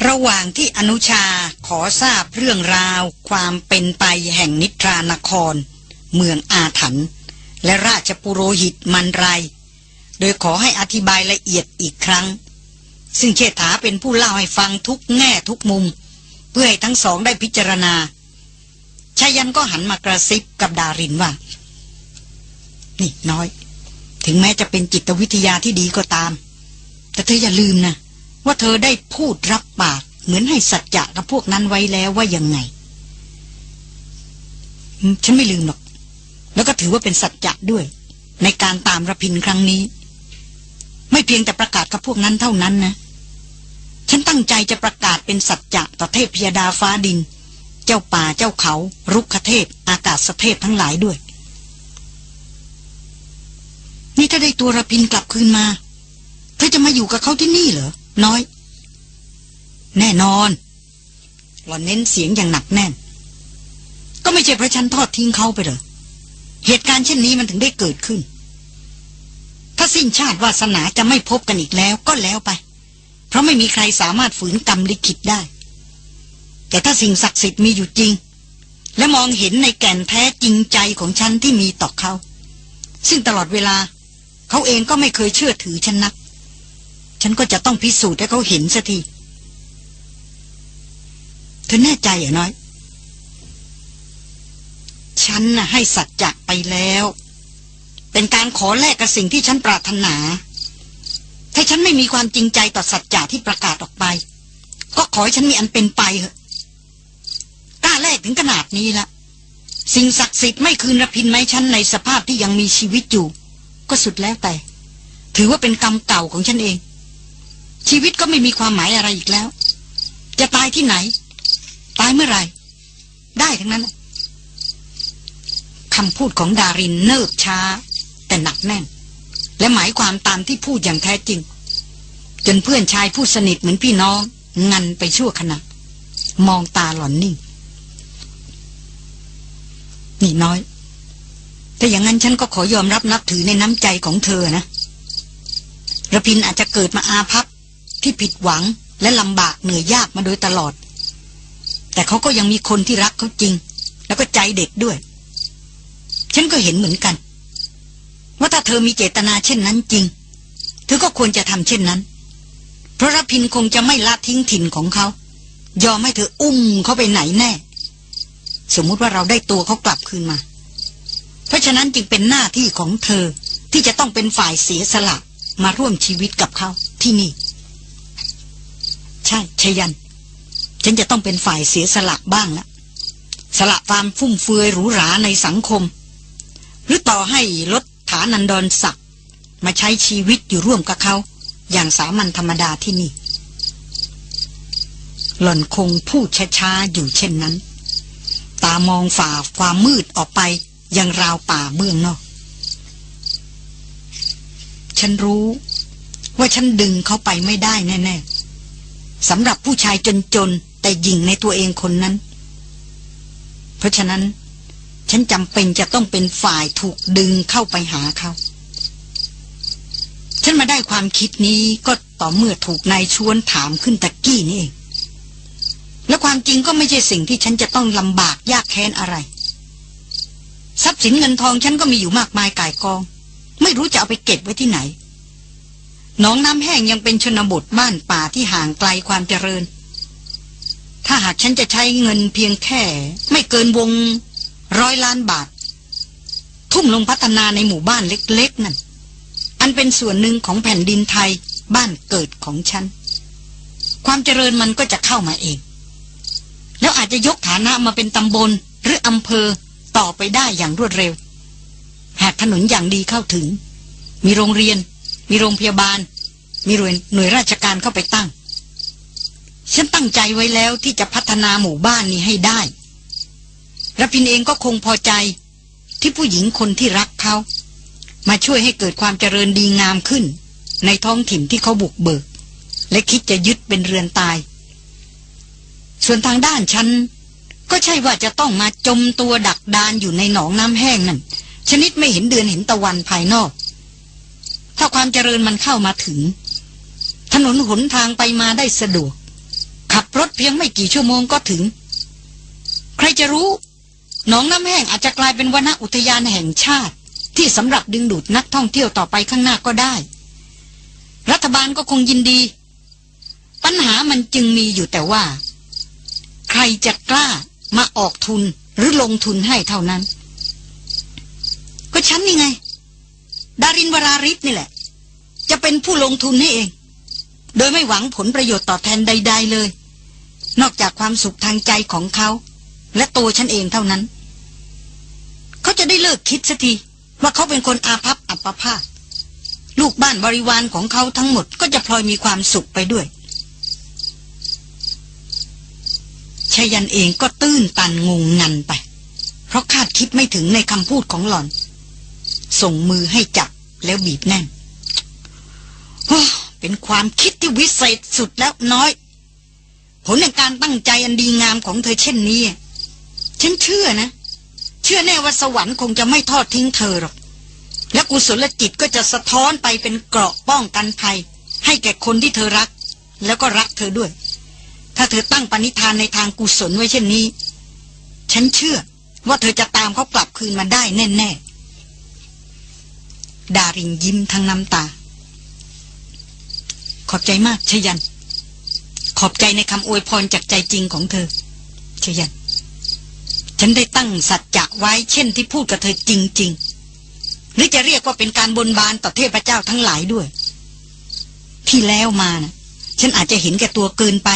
S1: ระหว่างที่อนุชาขอทราบเรื่องราวความเป็นไปแห่งนิทรานคร เมืองอาถรรพ์และราชปุโรหิตมันไร โดยขอให้อธิบายละเอียดอีกครั้ง ซึ่งเชษฐาเป็นผู้เล่าให้ฟังทุกแง่ทุกมุม เพื่อให้ทั้งสองได้พิจารณาชายันก็หันมากระซิบกับดารินว่า นี่น้อย ถึงแม้จะเป็นจิตวิทยาที่ดีก็ตาม แต่เธออย่าลืมนะ ว่าเธอได้พูดรับปากเหมือนให้สัจจะกับพวกนั้นไว้แล้วว่ายังไง ฉันไม่ลืมหรอก แล้วก็ถือว่าเป็นสัจจะด้วย ในการตามระพินครั้งนี้ ไม่เพียงแต่ประกาศกับพวกนั้นเท่านั้นนะ ฉันตั้งใจจะประกาศเป็นสัจจะต่อเทพพยดาฟ้าดิน เจ้าป่าเจ้าเขา รุกขเทพ อากาศสเทพทั้งหลายด้วย นี่ถ้าได้ตัวระพินกลับคืนมา เธอจะมาอยู่กับเขาที่นี่เหรอ น้อย แน่นอนหล่อนเน้นเสียงอย่างหนักแน่น ก็ไม่ใช่เพราะฉันทอดทิ้งเขาไปเหรอเหตุการณ์เช่นนี้มันถึงได้เกิดขึ้น ถ้าสิ้นชาติวาสนาจะไม่พบกันอีกแล้วก็แล้วไป เพราะไม่มีใครสามารถฝืนกรรมลิขิตได้ แต่ถ้าสิ่งศักดิ์สิทธิ์มีอยู่จริง และมองเห็นในแก่นแท้จริงใจของฉันที่มีต่อเขา ซึ่งตลอดเวลา เขาเองก็ไม่เคยเชื่อถือฉันนัก ฉันก็จะต้องพิสูจน์ให้เขาเห็นสักทีเธอแน่ใจเหรอน้อย ฉันน่ะให้สัจจะไปแล้ว เป็นการขอแลกกับสิ่งที่ฉันปรารถนา ถ้าฉันไม่มีความจริงใจต่อสัจจะที่ประกาศออกไป ก็ขอให้ฉันมีอันเป็นไปเถอะกล้าแลกถึงขนาดนี้ละสิ่งศักดิ์สิทธิ์ไม่คืนระพินไหมฉันในสภาพที่ยังมีชีวิตอยู่ ก็สุดแล้วแต่ ถือว่าเป็นกรรมเก่าของฉันเอง ชีวิตก็ไม่มีความหมายอะไรอีกแล้ว จะตายที่ไหน ตายเมื่อไรได้ทั้งนั้นคำพูดของดารินเนิบช้า แต่หนักแน่น และหมายความตามที่พูดอย่างแท้จริง จนเพื่อนชายผู้สนิทเหมือนพี่น้อง งันไปชั่วขณะ มองตาหล่อนนิ่ง นี่น้อยถ้าอย่างนั้นฉันก็ขอยอมรับนับถือในน้ำใจของเธอนะระพินอาจจะเกิดมาอาภัพ ที่ผิดหวังและลำบากเหนื่อยยากมาโดยตลอด แต่เขาก็ยังมีคนที่รักเขาจริง แล้วก็ใจเด็ดด้วย ฉันก็เห็นเหมือนกัน ว่าถ้าเธอมีเจตนาเช่นนั้นจริง เธอก็ควรจะทำเช่นนั้น เพราะรพินคงจะไม่ละทิ้งถิ่นของเขา ยอมให้เธออุ้มเขาไปไหนแน่ สมมติว่าเราได้ตัวเขากลับคืนมา เพราะฉะนั้นจึงเป็นหน้าที่ของเธอที่จะต้องเป็นฝ่ายเสียสละมาร่วมชีวิตกับเขาที่นี่ ใช่ชยัน ฉันจะต้องเป็นฝ่ายเสียสละบ้างละสละความฟุ่มเฟือยหรูหราในสังคม หรือต่อให้ลดฐานันดรศักดิ์มาใช้ชีวิตอยู่ร่วมกับเขา อย่างสามัญธรรมดาที่นี่ หล่อนคงพูดช้าๆอยู่เช่นนั้น ตามองฝ่าความมืดออกไปยังราวป่าเบื้องนอก ฉันรู้ว่าฉันดึงเขาไปไม่ได้แน่ๆ สำหรับผู้ชายจนๆ แต่ยิงในตัวเองคนนั้น เพราะฉะนั้น ฉันจำเป็นจะต้องเป็นฝ่ายถูกดึงเข้าไปหาเขาฉันมาได้ความคิดนี้ก็ต่อเมื่อถูกนายชวนถามขึ้นตะกี้นี่เอง และความจริงก็ไม่ใช่สิ่งที่ฉันจะต้องลำบากยากแค้นอะไร ทรัพย์สินเงินทองฉันก็มีอยู่มากมายกายกอง ไม่รู้จะเอาไปเก็บไว้ที่ไหน น้องน้ำแห้งยังเป็นชนบทบ้านป่าที่ห่างไกลความเจริญ ถ้าหากฉันจะใช้เงินเพียงแค่ ไม่เกินวงร้อยล้านบาท ทุ่มลงพัฒนาในหมู่บ้านเล็กๆนั่น อันเป็นส่วนหนึ่งของแผ่นดินไทยบ้านเกิดของฉัน ความเจริญมันก็จะเข้ามาเอง แล้วอาจจะยกฐานะมาเป็นตำบลหรืออำเภอต่อไปได้อย่างรวดเร็ว หากถนนอย่างดีเข้าถึง มีโรงเรียน มีโรงพยาบาล มีหน่วยราชการเข้าไปตั้ง ฉันตั้งใจไว้แล้วที่จะพัฒนาหมู่บ้านนี้ให้ได้รพินเองก็คงพอใจที่ผู้หญิงคนที่รักเขา มาช่วยให้เกิดความเจริญดีงามขึ้น ในท้องถิ่นที่เขาบุกเบิก และคิดจะยึดเป็นเรือนตาย ส่วนทางด้านฉันก็ใช่ว่าจะต้องมาจมตัวดักดานอยู่ในหนองน้ำแห้งนั่นชนิดไม่เห็นเดือนเห็นตะวันภายนอก ถ้าความเจริญมันเข้ามาถึง ถนนหนทางไปมาได้สะดวก ขับรถเพียงไม่กี่ชั่วโมงก็ถึง ใครจะรู้หนองน้ำแห้งอาจจะกลายเป็นวนอุทยานแห่งชาติ ที่สำหรับดึงดูดนักท่องเที่ยวต่อไปข้างหน้าก็ได้ รัฐบาลก็คงยินดี ปัญหามันจึงมีอยู่แต่ว่า ใครจะกล้ามาออกทุนหรือลงทุนให้เท่านั้น ก็ฉันนี่ไง ดารินวราริศนี่แหละ จะเป็นผู้ลงทุนให้เอง โดยไม่หวังผลประโยชน์ตอบแทนใด ๆเลย นอกจากความสุขทางใจของเขา และตัวฉันเองเท่านั้น เขาจะได้เลิกคิดสักทีว่าเขาเป็นคนอาภัพอัปภาลูกบ้านบริวารของเขาทั้งหมดก็จะพลอยมีความสุขไปด้วยชายันเองก็ตื้นตันงงงันไป เพราะคาดคิดไม่ถึงในคำพูดของหล่อน ส่งมือให้จับแล้วบีบแน่นเป็นความคิดที่วิเศษสุดแล้วน้อย ผลในการตั้งใจอันดีงามของเธอเช่นนี้ ฉันเชื่อนะ เชื่อแน่ว่าสวรรค์คงจะไม่ทอดทิ้งเธอหรอก และกุศลจิตก็จะสะท้อนไปเป็นเกราะป้องกันภัย ให้แก่คนที่เธอรัก แล้วก็รักเธอด้วย ถ้าเธอตั้งปณิธานในทางกุศลไว้เช่นนี้ ฉันเชื่อว่าเธอจะตามเขากลับคืนมาได้แน่ๆ ดารินยิ้มทั้งน้ำตา ขอบใจมากชยัน ขอบใจในคำอวยพรจากใจจริงของเธอชยัน ฉันได้ตั้งสัจจะไว้เช่นที่พูดกับเธอจริง ๆ หรือจะเรียกว่าเป็นการบนบานต่อเทพเจ้าทั้งหลายด้วย ที่แล้วมานะฉันอาจจะเห็นแก่ตัวเกินไป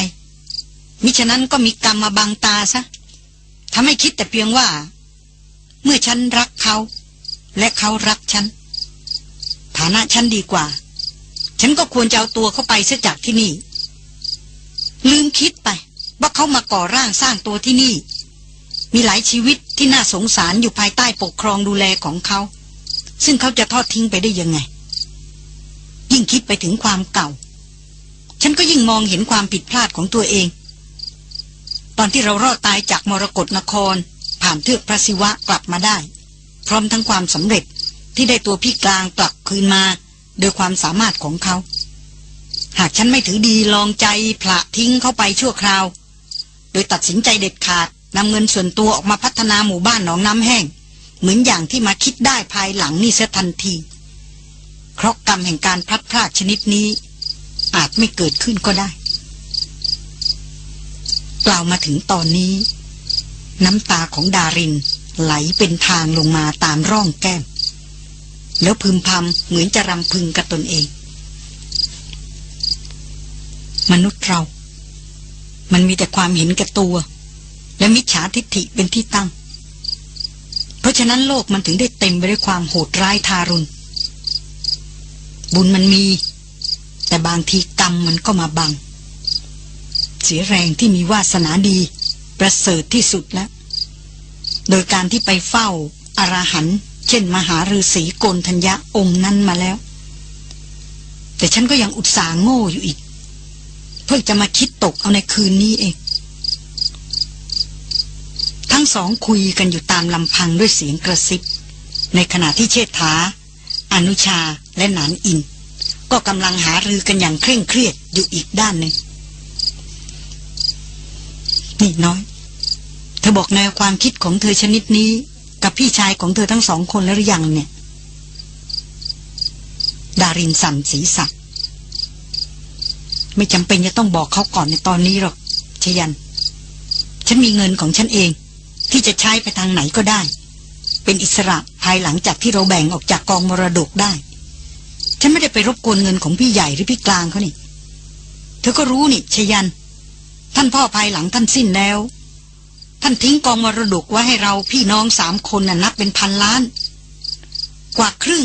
S1: มิฉะนั้นก็มีกรรมมาบังตาซะทำให้คิดแต่เพียงว่า เมื่อฉันรักเขา และเขารักฉัน ฐานะฉันดีกว่า ฉันก็ควรจะเอาตัวเข้าไปเสียจากที่นี่ ลืมคิดไป ว่าเขามาก่อร่างสร้างตัวที่นี่ มีหลายชีวิตที่น่าสงสารอยู่ภายใต้ปกครองดูแลของเขา ซึ่งเขาจะทอดทิ้งไปได้ยังไง ยิ่งคิดไปถึงความเก่า ฉันก็ยิ่งมองเห็นความผิดพลาดของตัวเอง ตอนที่เรารอดตายจากมรกรนคร ผ่านเทือกพระศิวะกลับมาได้ พร้อมทั้งความสำเร็จ ที่ได้ตัวพี่กลางกลับคืนมา โดยความสามารถของเขา หากฉันไม่ถือดีลองใจผละทิ้งเข้าไปชั่วคราว โดยตัดสินใจเด็ดขาดนำเงินส่วนตัวออกมาพัฒนาหมู่บ้านหนองน้ำแห้ง เหมือนอย่างที่มาคิดได้ภายหลังนี่เสียทันทีเพราะกรรมแห่งการพลัดพรากชนิดนี้ อาจไม่เกิดขึ้นก็ได้ กล่าวมาถึงตอนนี้ น้ำตาของดารินไหลเป็นทางลงมาตามร่องแก้ม แล้วพึมพำเหมือนจะรำพึงกับตนเอง มนุษย์เรา มันมีแต่ความเห็นแก่ตัว และมิจฉาทิฐิเป็นที่ตั้ง เพราะฉะนั้นโลกมันถึงได้เต็มไปด้วยความโหดร้ายทารุณ บุญมันมี แต่บางทีกรรมมันก็มาบัง เสียแรงที่มีวาสนาดี ประเสริฐที่สุดแล้ว โดยการที่ไปเฝ้าอารหัน เช่น มหาฤาษีโกนธัญญาองค์นั้นมาแล้ว แต่ฉันก็ยังอุตส่าห์โง่อยู่อีก เพื่อจะมาคิดตกเอาในคืนนี้เอง ทั้งสองคุยกันอยู่ตามลำพังด้วยเสียงกระซิบ ในขณะที่เชษฐา อนุชาและหนานอิน ก็กำลังหารือกันอย่างเคร่งเครียดอยู่อีกด้านหนึ่งนี่น้อย เธอบอกแนวความคิดของเธอชนิดนี้ กับพี่ชายของเธอทั้งสองคนแล้วหรือยังเนี่ย ดารินสั่นสีสักไม่จำเป็นจะต้องบอกเขาก่อนในตอนนี้หรอกชยัน ฉันมีเงินของฉันเอง ที่จะใช้ไปทางไหนก็ได้ เป็นอิสระภายหลังจากที่เราแบ่งออกจากกองมรดกได้ ฉันไม่ได้ไปรบกวนเงินของพี่ใหญ่หรือพี่กลางเขานี่ เธอก็รู้นี่ชยัน ท่านพ่อภายหลังท่านสิ้นแล้ว ท่านทิ้งกองมรดกไว้ให้เราพี่น้องสามคนน่ะนับเป็นพันล้าน กว่าครึ่ง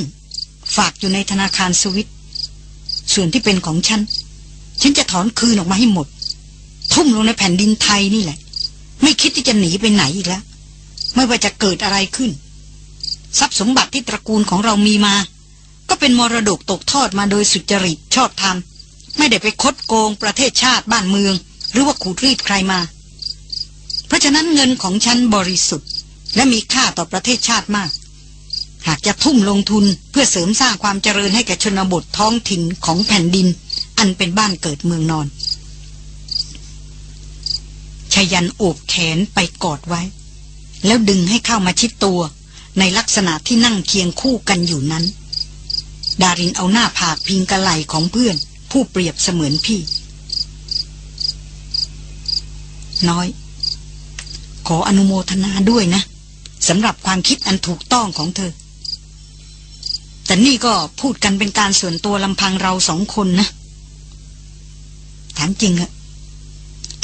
S1: ฝากอยู่ในธนาคารสวิต ส่วนที่เป็นของฉัน ฉันจะถอนคืนออกมาให้หมด ทุ่มลงในแผ่นดินไทยนี่แหละ ไม่คิดที่จะหนีไปไหนอีกแล้ว ไม่ว่าจะเกิดอะไรขึ้น ทรัพย์สมบัติที่ตระกูลของเรามีมา ก็เป็นมรดกตกทอดมาโดยสุจริตชอบธรรม ไม่ได้ไปคดโกงประเทศชาติบ้านเมือง หรือว่าขูดรีดใครมา เพราะฉะนั้นเงินของฉันบริสุทธิ์ และมีค่าต่อประเทศชาติมาก หากจะทุ่มลงทุนเพื่อเสริมสร้างความเจริญให้แก่ชนบทท้องถิ่นของแผ่นดิน อันเป็นบ้านเกิดเมืองนอนชยันโอบแขนไปกอดไว้ แล้วดึงให้เข้ามาชิดตัว ในลักษณะที่นั่งเคียงคู่กันอยู่นั้น ดารินเอาหน้าผากพิงกระไหลของเพื่อน ผู้เปรียบเสมือนพี่ น้อย ขออนุโมทนาด้วยนะสำหรับความคิดอันถูกต้องของเธอ แต่นี่ก็พูดกันเป็นการส่วนตัวลำพังเราสองคนนะ ถามจริงอะ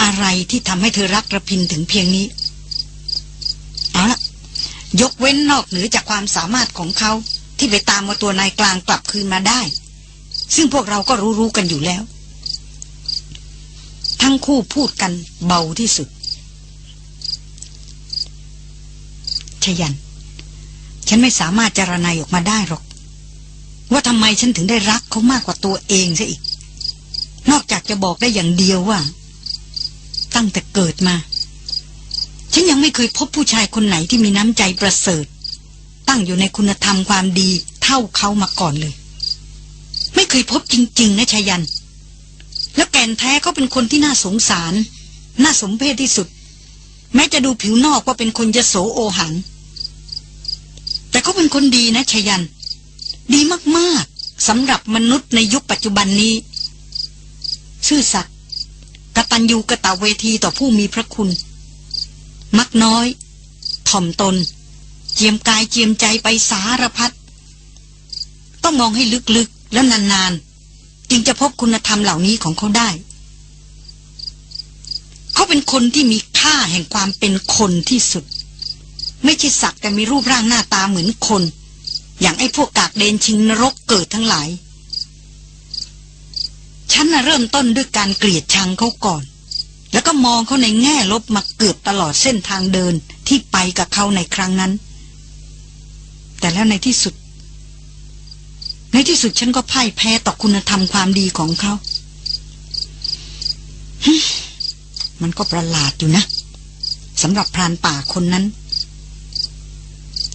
S1: อะไรที่ทำให้เธอรักระพินถึงเพียงนี้ เอาละยกเว้นนอกเหนือจากความสามารถของเขาที่ไปตามมาตัวนายกลางกลับคืนมาได้ ซึ่งพวกเราก็รู้ๆกันอยู่แล้ว ทั้งคู่พูดกันเบาที่สุด ชยัน ฉันไม่สามารถจารณัยออกมาได้หรอก ว่าทำไมฉันถึงได้รักเขามากกว่าตัวเองซะอีก นอกจากจะบอกได้อย่างเดียวว่า ตั้งแต่เกิดมา ฉันยังไม่เคยพบผู้ชายคนไหนที่มีน้ำใจประเสริฐ ตั้งอยู่ในคุณธรรมความดีเท่าเขามาก่อนเลย ไม่เคยพบจริง ๆ นะชายัน แล้วแก่นแท้เขาเป็นคนที่น่าสงสาร น่าสมเพชที่สุด แม้จะดูผิวนอกว่าเป็นคนจะโสโอหัง แต่เขาเป็นคนดีนะชยัน ดีมากๆสำหรับมนุษย์ในยุคปัจจุบันนี้ ซื่อสัตย์กตัญญูกะตะเวทีต่อผู้มีพระคุณ มักน้อย ถ่อมตน เจียมกายเจียมใจไปสารพัดต้องมองให้ลึกๆแล้วนานๆ จึงจะพบคุณธรรมเหล่านี้ของเขาได้ เขาเป็นคนที่มีค่าแห่งความเป็นคนที่สุด ไม่ใช่สักแต่มีรูปร่างหน้าตาเหมือนคน อย่างไอ้พวกกากเดนชิงนรกเกิดทั้งหลาย ฉันน่ะเริ่มต้นด้วยการเกลียดชังเขาก่อน แล้วก็มองเขาในแง่ลบมาเกือบตลอดเส้นทางเดินที่ไปกับเขาในครั้งนั้น แต่แล้วในที่สุด ในที่สุดฉันก็พ่ายแพ้ต่อคุณธรรมความดีของเขา มันก็ประหลาดอยู่นะสำหรับพรานป่าคนนั้น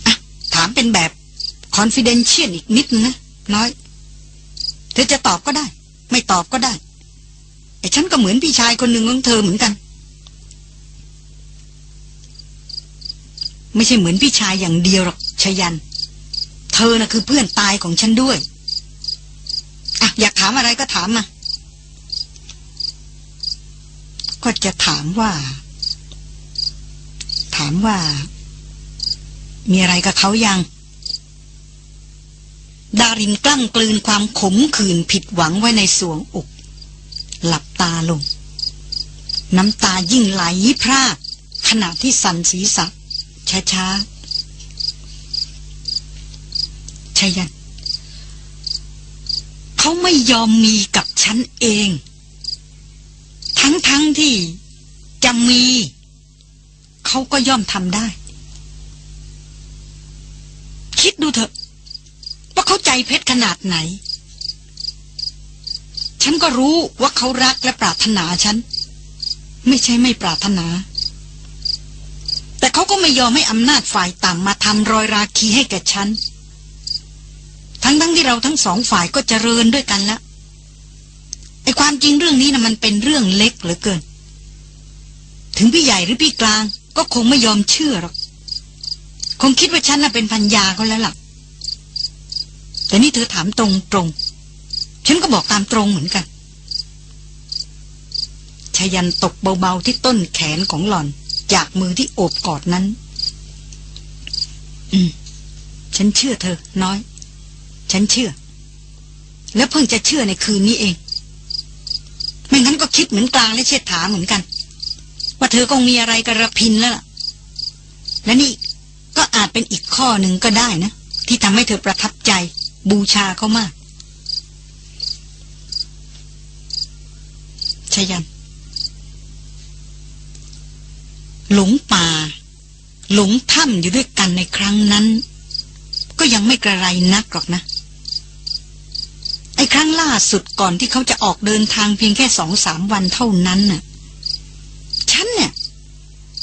S1: อะถามเป็นแบบ confidential อีกนิดนึงนะ น้อย เธอจะตอบก็ได้ ไม่ตอบก็ได้ไอ้ฉันก็เหมือนพี่ชายคนหนึ่งของเธอเหมือนกัน ไม่ใช่เหมือนพี่ชายอย่างเดียวหรอกชยัน เธอน่ะคือเพื่อนตายของฉันด้วย อะ อยากถามอะไรก็ถามมา ก็จะถามว่า ถามว่า มีอะไรกับเขายัง ดารินกลั้งกลืนความขมขื่นผิดหวังไว้ในสวงอก หลับตาลง น้ำตายิ่งไหลพรากขณะที่สั่นศีรษะช้าๆชยัน เขาไม่ยอมมีกับฉันเอง ทั้งๆทที่จะมี เขาก็ย่อมทำได้ คิดดูเถอะ ว่าเขาใจเพชรขนาดไหน ฉันก็รู้ว่าเขารักและปรารถนาฉัน ไม่ใช่ไม่ปรารถนา แต่เขาก็ไม่ยอมให้อำนาจฝ่ายต่ำมาทำรอยราคีให้แก่ฉัน ทั้งทั้งที่เราทั้งสองฝ่ายก็เจริญด้วยกันแล้ว ไอ้ความจริงเรื่องนี้นะมันเป็นเรื่องเล็กเหลือเกิน ถึงพี่ใหญ่หรือพี่กลาง ก็คงไม่ยอมเชื่อหรอก คงคิดว่าฉันน่ะเป็นพัญญาเขาแล้วล่ะ แต่นี่เธอถามตรงตรง ฉันก็บอกตามตรงเหมือนกันชยันตกเบาๆที่ต้นแขนของหล่อน จากมือที่โอบกอดนั้น อืม ฉันเชื่อเธอ น้อย ฉันเชื่อ แล้วเพิ่งจะเชื่อในคืนนี้เอง คิดเหมือนกลางและเชษฐาเหมือนกัน ว่าเธอคงมีอะไรกระพินแล้วล่ะ และนี่ก็อาจเป็นอีกข้อหนึ่งก็ได้นะ ที่ทำให้เธอประทับใจบูชาเขามากชยัน หลงป่า หลงถ้ำอยู่ด้วยกันในครั้งนั้น ก็ยังไม่กระไรนักหรอกนะ ไอ้ครั้งล่าสุดก่อนที่เขาจะออกเดินทางเพียงแค่สองสามวันเท่านั้นน่ะ ฉันเนี่ย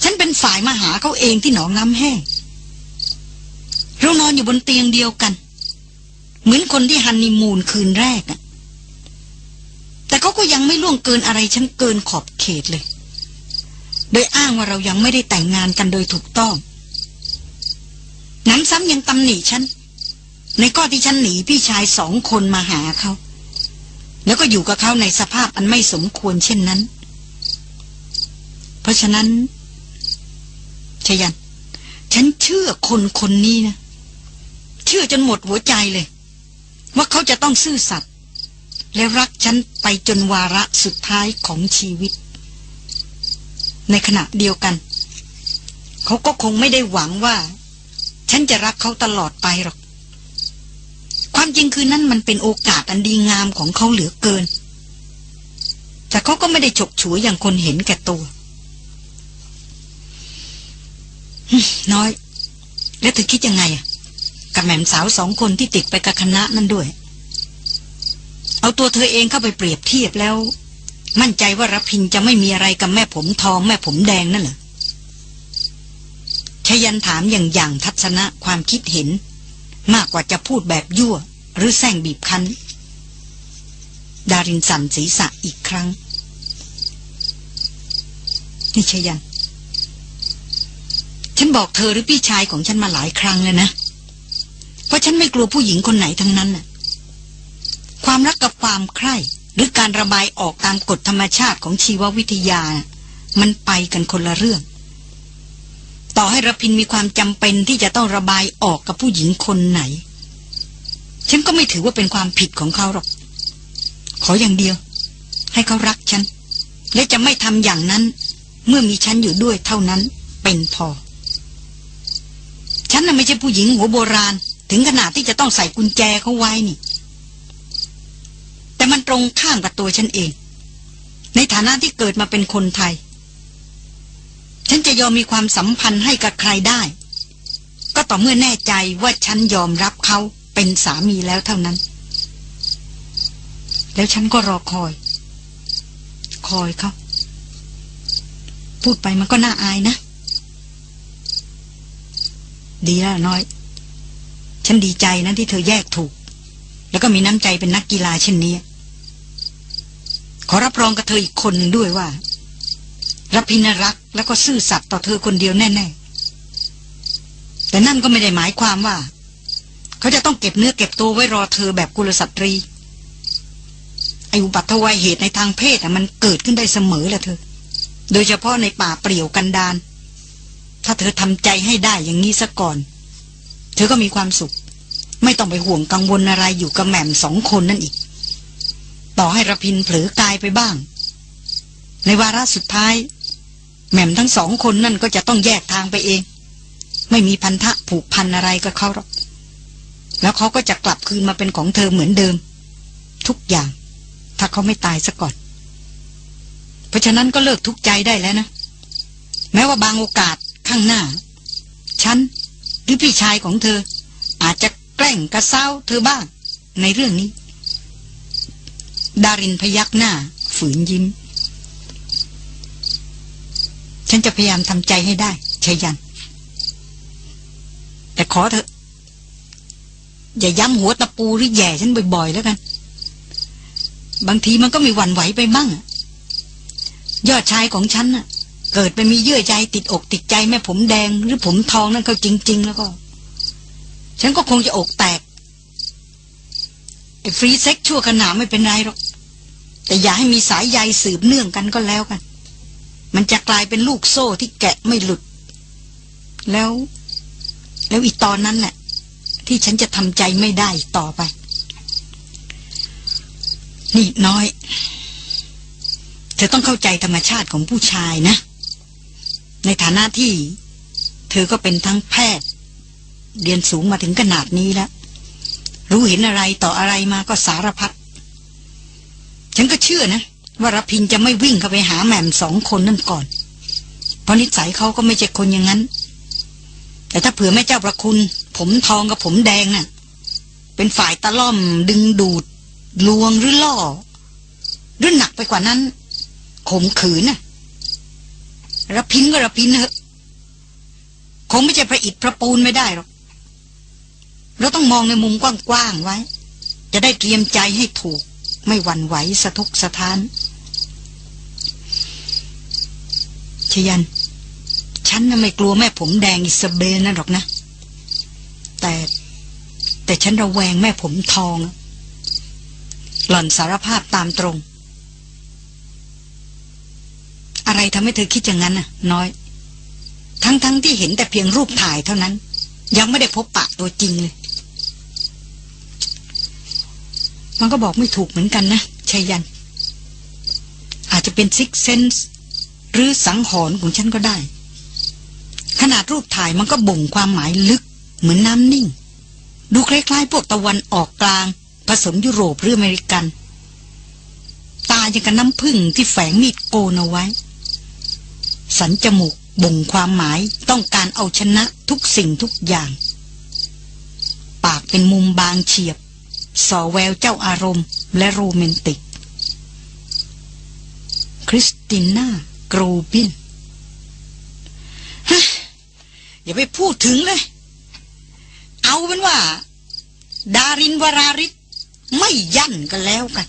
S1: ฉันเป็นฝ่ายมาหาเขาเองที่หนองน้ำแห้งเรานอนอยู่บนเตียงเดียวกัน เหมือนคนที่ฮันนีมูนคืนแรกอะแต่เขาก็ยังไม่ล่วงเกินอะไรฉันเกินขอบเขตเลย โดยอ้างว่าเรายังไม่ได้แต่งงานกันโดยถูกต้องนั้นซ้ำยังตำหนิฉัน ในก้อที่ฉันหนีพี่ชายสองคนมาหาเขา แล้วก็อยู่กับเขาในสภาพอันไม่สมควรเช่นนั้น เพราะฉะนั้นชยัน ฉันเชื่อคนคนนี้นะ เชื่อจนหมดหัวใจเลย ว่าเขาจะต้องซื่อสัตย์และรักฉันไปจนวาระสุดท้ายของชีวิต ในขณะเดียวกัน เขาก็คงไม่ได้หวังว่า ฉันจะรักเขาตลอดไปหรอก ความจริงคือนั่นมันเป็นโอกาสอันดีงามของเขาเหลือเกิน แต่เขาก็ไม่ได้ฉกฉวยอย่างคนเห็นแก่ตัว น้อย แล้วเธอคิดยังไงกับแม่มสาวสองคนที่ติดไปกับคณะนั่นด้วย เอาตัวเธอเองเข้าไปเปรียบเทียบแล้ว มั่นใจว่ารพินจะไม่มีอะไรกับแม่ผมทองแม่ผมแดงนั่นเหรอชยันถามอย่างอย่างทัศนะความคิดเห็น มากกว่าจะพูดแบบยั่ว หรือแซงบีบคั้น ดารินสันศีรษะอีกครั้งนี่ชยัน ฉันบอกเธอหรือพี่ชายของฉันมาหลายครั้งแล้วนะ เพราะฉันไม่กลัวผู้หญิงคนไหนทั้งนั้นน่ะ ความรักกับความใคร่หรือการระบายออกตามกฎธรรมชาติของชีววิทยา มันไปกันคนละเรื่อง ต่อให้ระพินมีความจำเป็นที่จะต้องระบายออกกับผู้หญิงคนไหน ฉันก็ไม่ถือว่าเป็นความผิดของเขาหรอก ขออย่างเดียว ให้เขารักฉัน และจะไม่ทำอย่างนั้น เมื่อมีฉันอยู่ด้วยเท่านั้นเป็นพอ ฉันน่ะไม่ใช่ผู้หญิงหัวโบราณ ถึงขนาดที่จะต้องใส่กุญแจเขาไว้นี่ แต่มันตรงข้ามกับตัวฉันเอง ในฐานะที่เกิดมาเป็นคนไทย ฉันจะยอมมีความสัมพันธ์ให้กับใครได้ ก็ต่อเมื่อแน่ใจว่าฉันยอมรับเขาเป็นสามีแล้วเท่านั้น แล้วฉันก็รอคอย คอยเขาพูดไปมันก็น่าอายนะ ดีแล้วน้อย ฉันดีใจนะที่เธอแยกถูก แล้วก็มีน้ำใจเป็นนักกีฬาเช่นนี้ ขอรับรองกับเธออีกคนหนึ่งด้วยว่ารับพินรัก แล้วก็ซื่อสัตย์ต่อเธอคนเดียวแน่ๆ แต่นั่นก็ไม่ได้หมายความว่า เขาจะต้องเก็บเนื้อเก็บตัวไว้รอเธอแบบกุลสตรี ไออุบัติวัยเหตุในทางเพศอะมันเกิดขึ้นได้เสมอแหละเธอ โดยเฉพาะในป่าเปลี่ยวกันดาน ถ้าเธอทำใจให้ได้อย่างนี้ซะก่อน เธอก็มีความสุข ไม่ต้องไปห่วงกังวลอะไรอยู่กับแหม่มสองคนนั่นอีก ต่อให้ระพินเผลอกายไปบ้าง ในวาระสุดท้าย แหม่มทั้งสองคนนั่นก็จะต้องแยกทางไปเอง ไม่มีพันธะผูกพันอะไรกับเขาหรอก แล้วเขาก็จะกลับคืนมาเป็นของเธอเหมือนเดิม ทุกอย่าง ถ้าเขาไม่ตายซะก่อน เพราะฉะนั้นก็เลิกทุกใจได้แล้วนะ แม้ว่าบางโอกาสข้างหน้า ฉันหรือพี่ชายของเธอ อาจจะแกล้งกระเซ้าเธอบ้างในเรื่องนี้ ดารินพยักหน้า ฝืนยิ้ม ฉันจะพยายามทำใจให้ได้ชยัน แต่ขอเถอะ อย่าย้ำหัวตะปูหรือแย่ฉันบ่อยๆแล้วกัน บางทีมันก็มีหวั่นไหวไปมั่ง ยอดชายของฉันน่ะ เกิดไปมีเยื่อใจติดอกติดใจแม่ผมแดง หรือผมทองนั่นเขาจริง ๆ แล้วก็ ฉันก็คงจะอกแตกไอ้ free sex ชั่วขณะน่ะไม่เป็นไรหรอก แต่อย่าให้มีสายใยสืบเนื่องกันก็แล้วกัน มันจะกลายเป็นลูกโซ่ที่แกะไม่หลุด แล้ว แล้วอีกตอนนั้นแหละที่ฉันจะทำใจไม่ได้ต่อไป นี่น้อย เธอต้องเข้าใจธรรมชาติของผู้ชายนะ ในฐานะที่ เธอก็เป็นทั้งแพทย์ เรียนสูงมาถึงขนาดนี้แล้ว รู้เห็นอะไรต่ออะไรมาก็สารพัดฉันก็เชื่อนะ ว่ารพินจะไม่วิ่งเข้าไปหาแหม่มสองคนนั่นก่อน เพราะนิสัยเขาก็ไม่ใช่คนอย่างนั้น แต่ถ้าเผื่อแม่เจ้าประคุณ ผมทองกับผมแดงน่ะ เป็นฝ่ายตะล่อมดึงดูด ลวงหรือล่อ หรือหนักไปกว่านั้นข่มขืนน่ะรพินก็รพินเถอะคงไม่ใช่พระอิฐพระปูนไม่ได้หรอก เราต้องมองในมุมกว้างๆไว้ จะได้เตรียมใจให้ถูก ไม่หวั่นไหวสะทกสะท้าน ชยัน ฉันน่ะไม่กลัวแม่ผมแดงอิสเบนนั่นหรอกนะ แต่แต่ฉันระแวงแม่ผมทอง หล่อนสารภาพตามตรง อะไรทำให้เธอคิดอย่างนั้นน่ะ น้อย ทั้งๆทที่เห็นแต่เพียงรูปถ่ายเท่านั้น ยังไม่ได้พบปะตัวจริงเลย มันก็บอกไม่ถูกเหมือนกันนะไชยยันต์ อาจจะเป็น sixth sense หรือสังหรณ์ของฉันก็ได้ ขนาดรูปถ่ายมันก็บ่งความหมายลึกเหมือนน้ำนิ่ง ดูคล้ายๆพวกตะวันออกกลาง ผสมยุโรปหรืออเมริกัน ตาอย่างกับน้ำผึ้งที่แฝงมีดโกนเอาไว้ สันจมูกบ่งความหมายต้องการเอาชนะทุกสิ่งทุกอย่าง ปากเป็นมุมบางเฉียบสอแววเจ้าอารมณ์และโรแมนติก คริสติน่า กรูบินฮะอย่าไปพูดถึงเลย เอาเป็นว่า ดารินวราริศไม่ยั่นกันแล้วกัน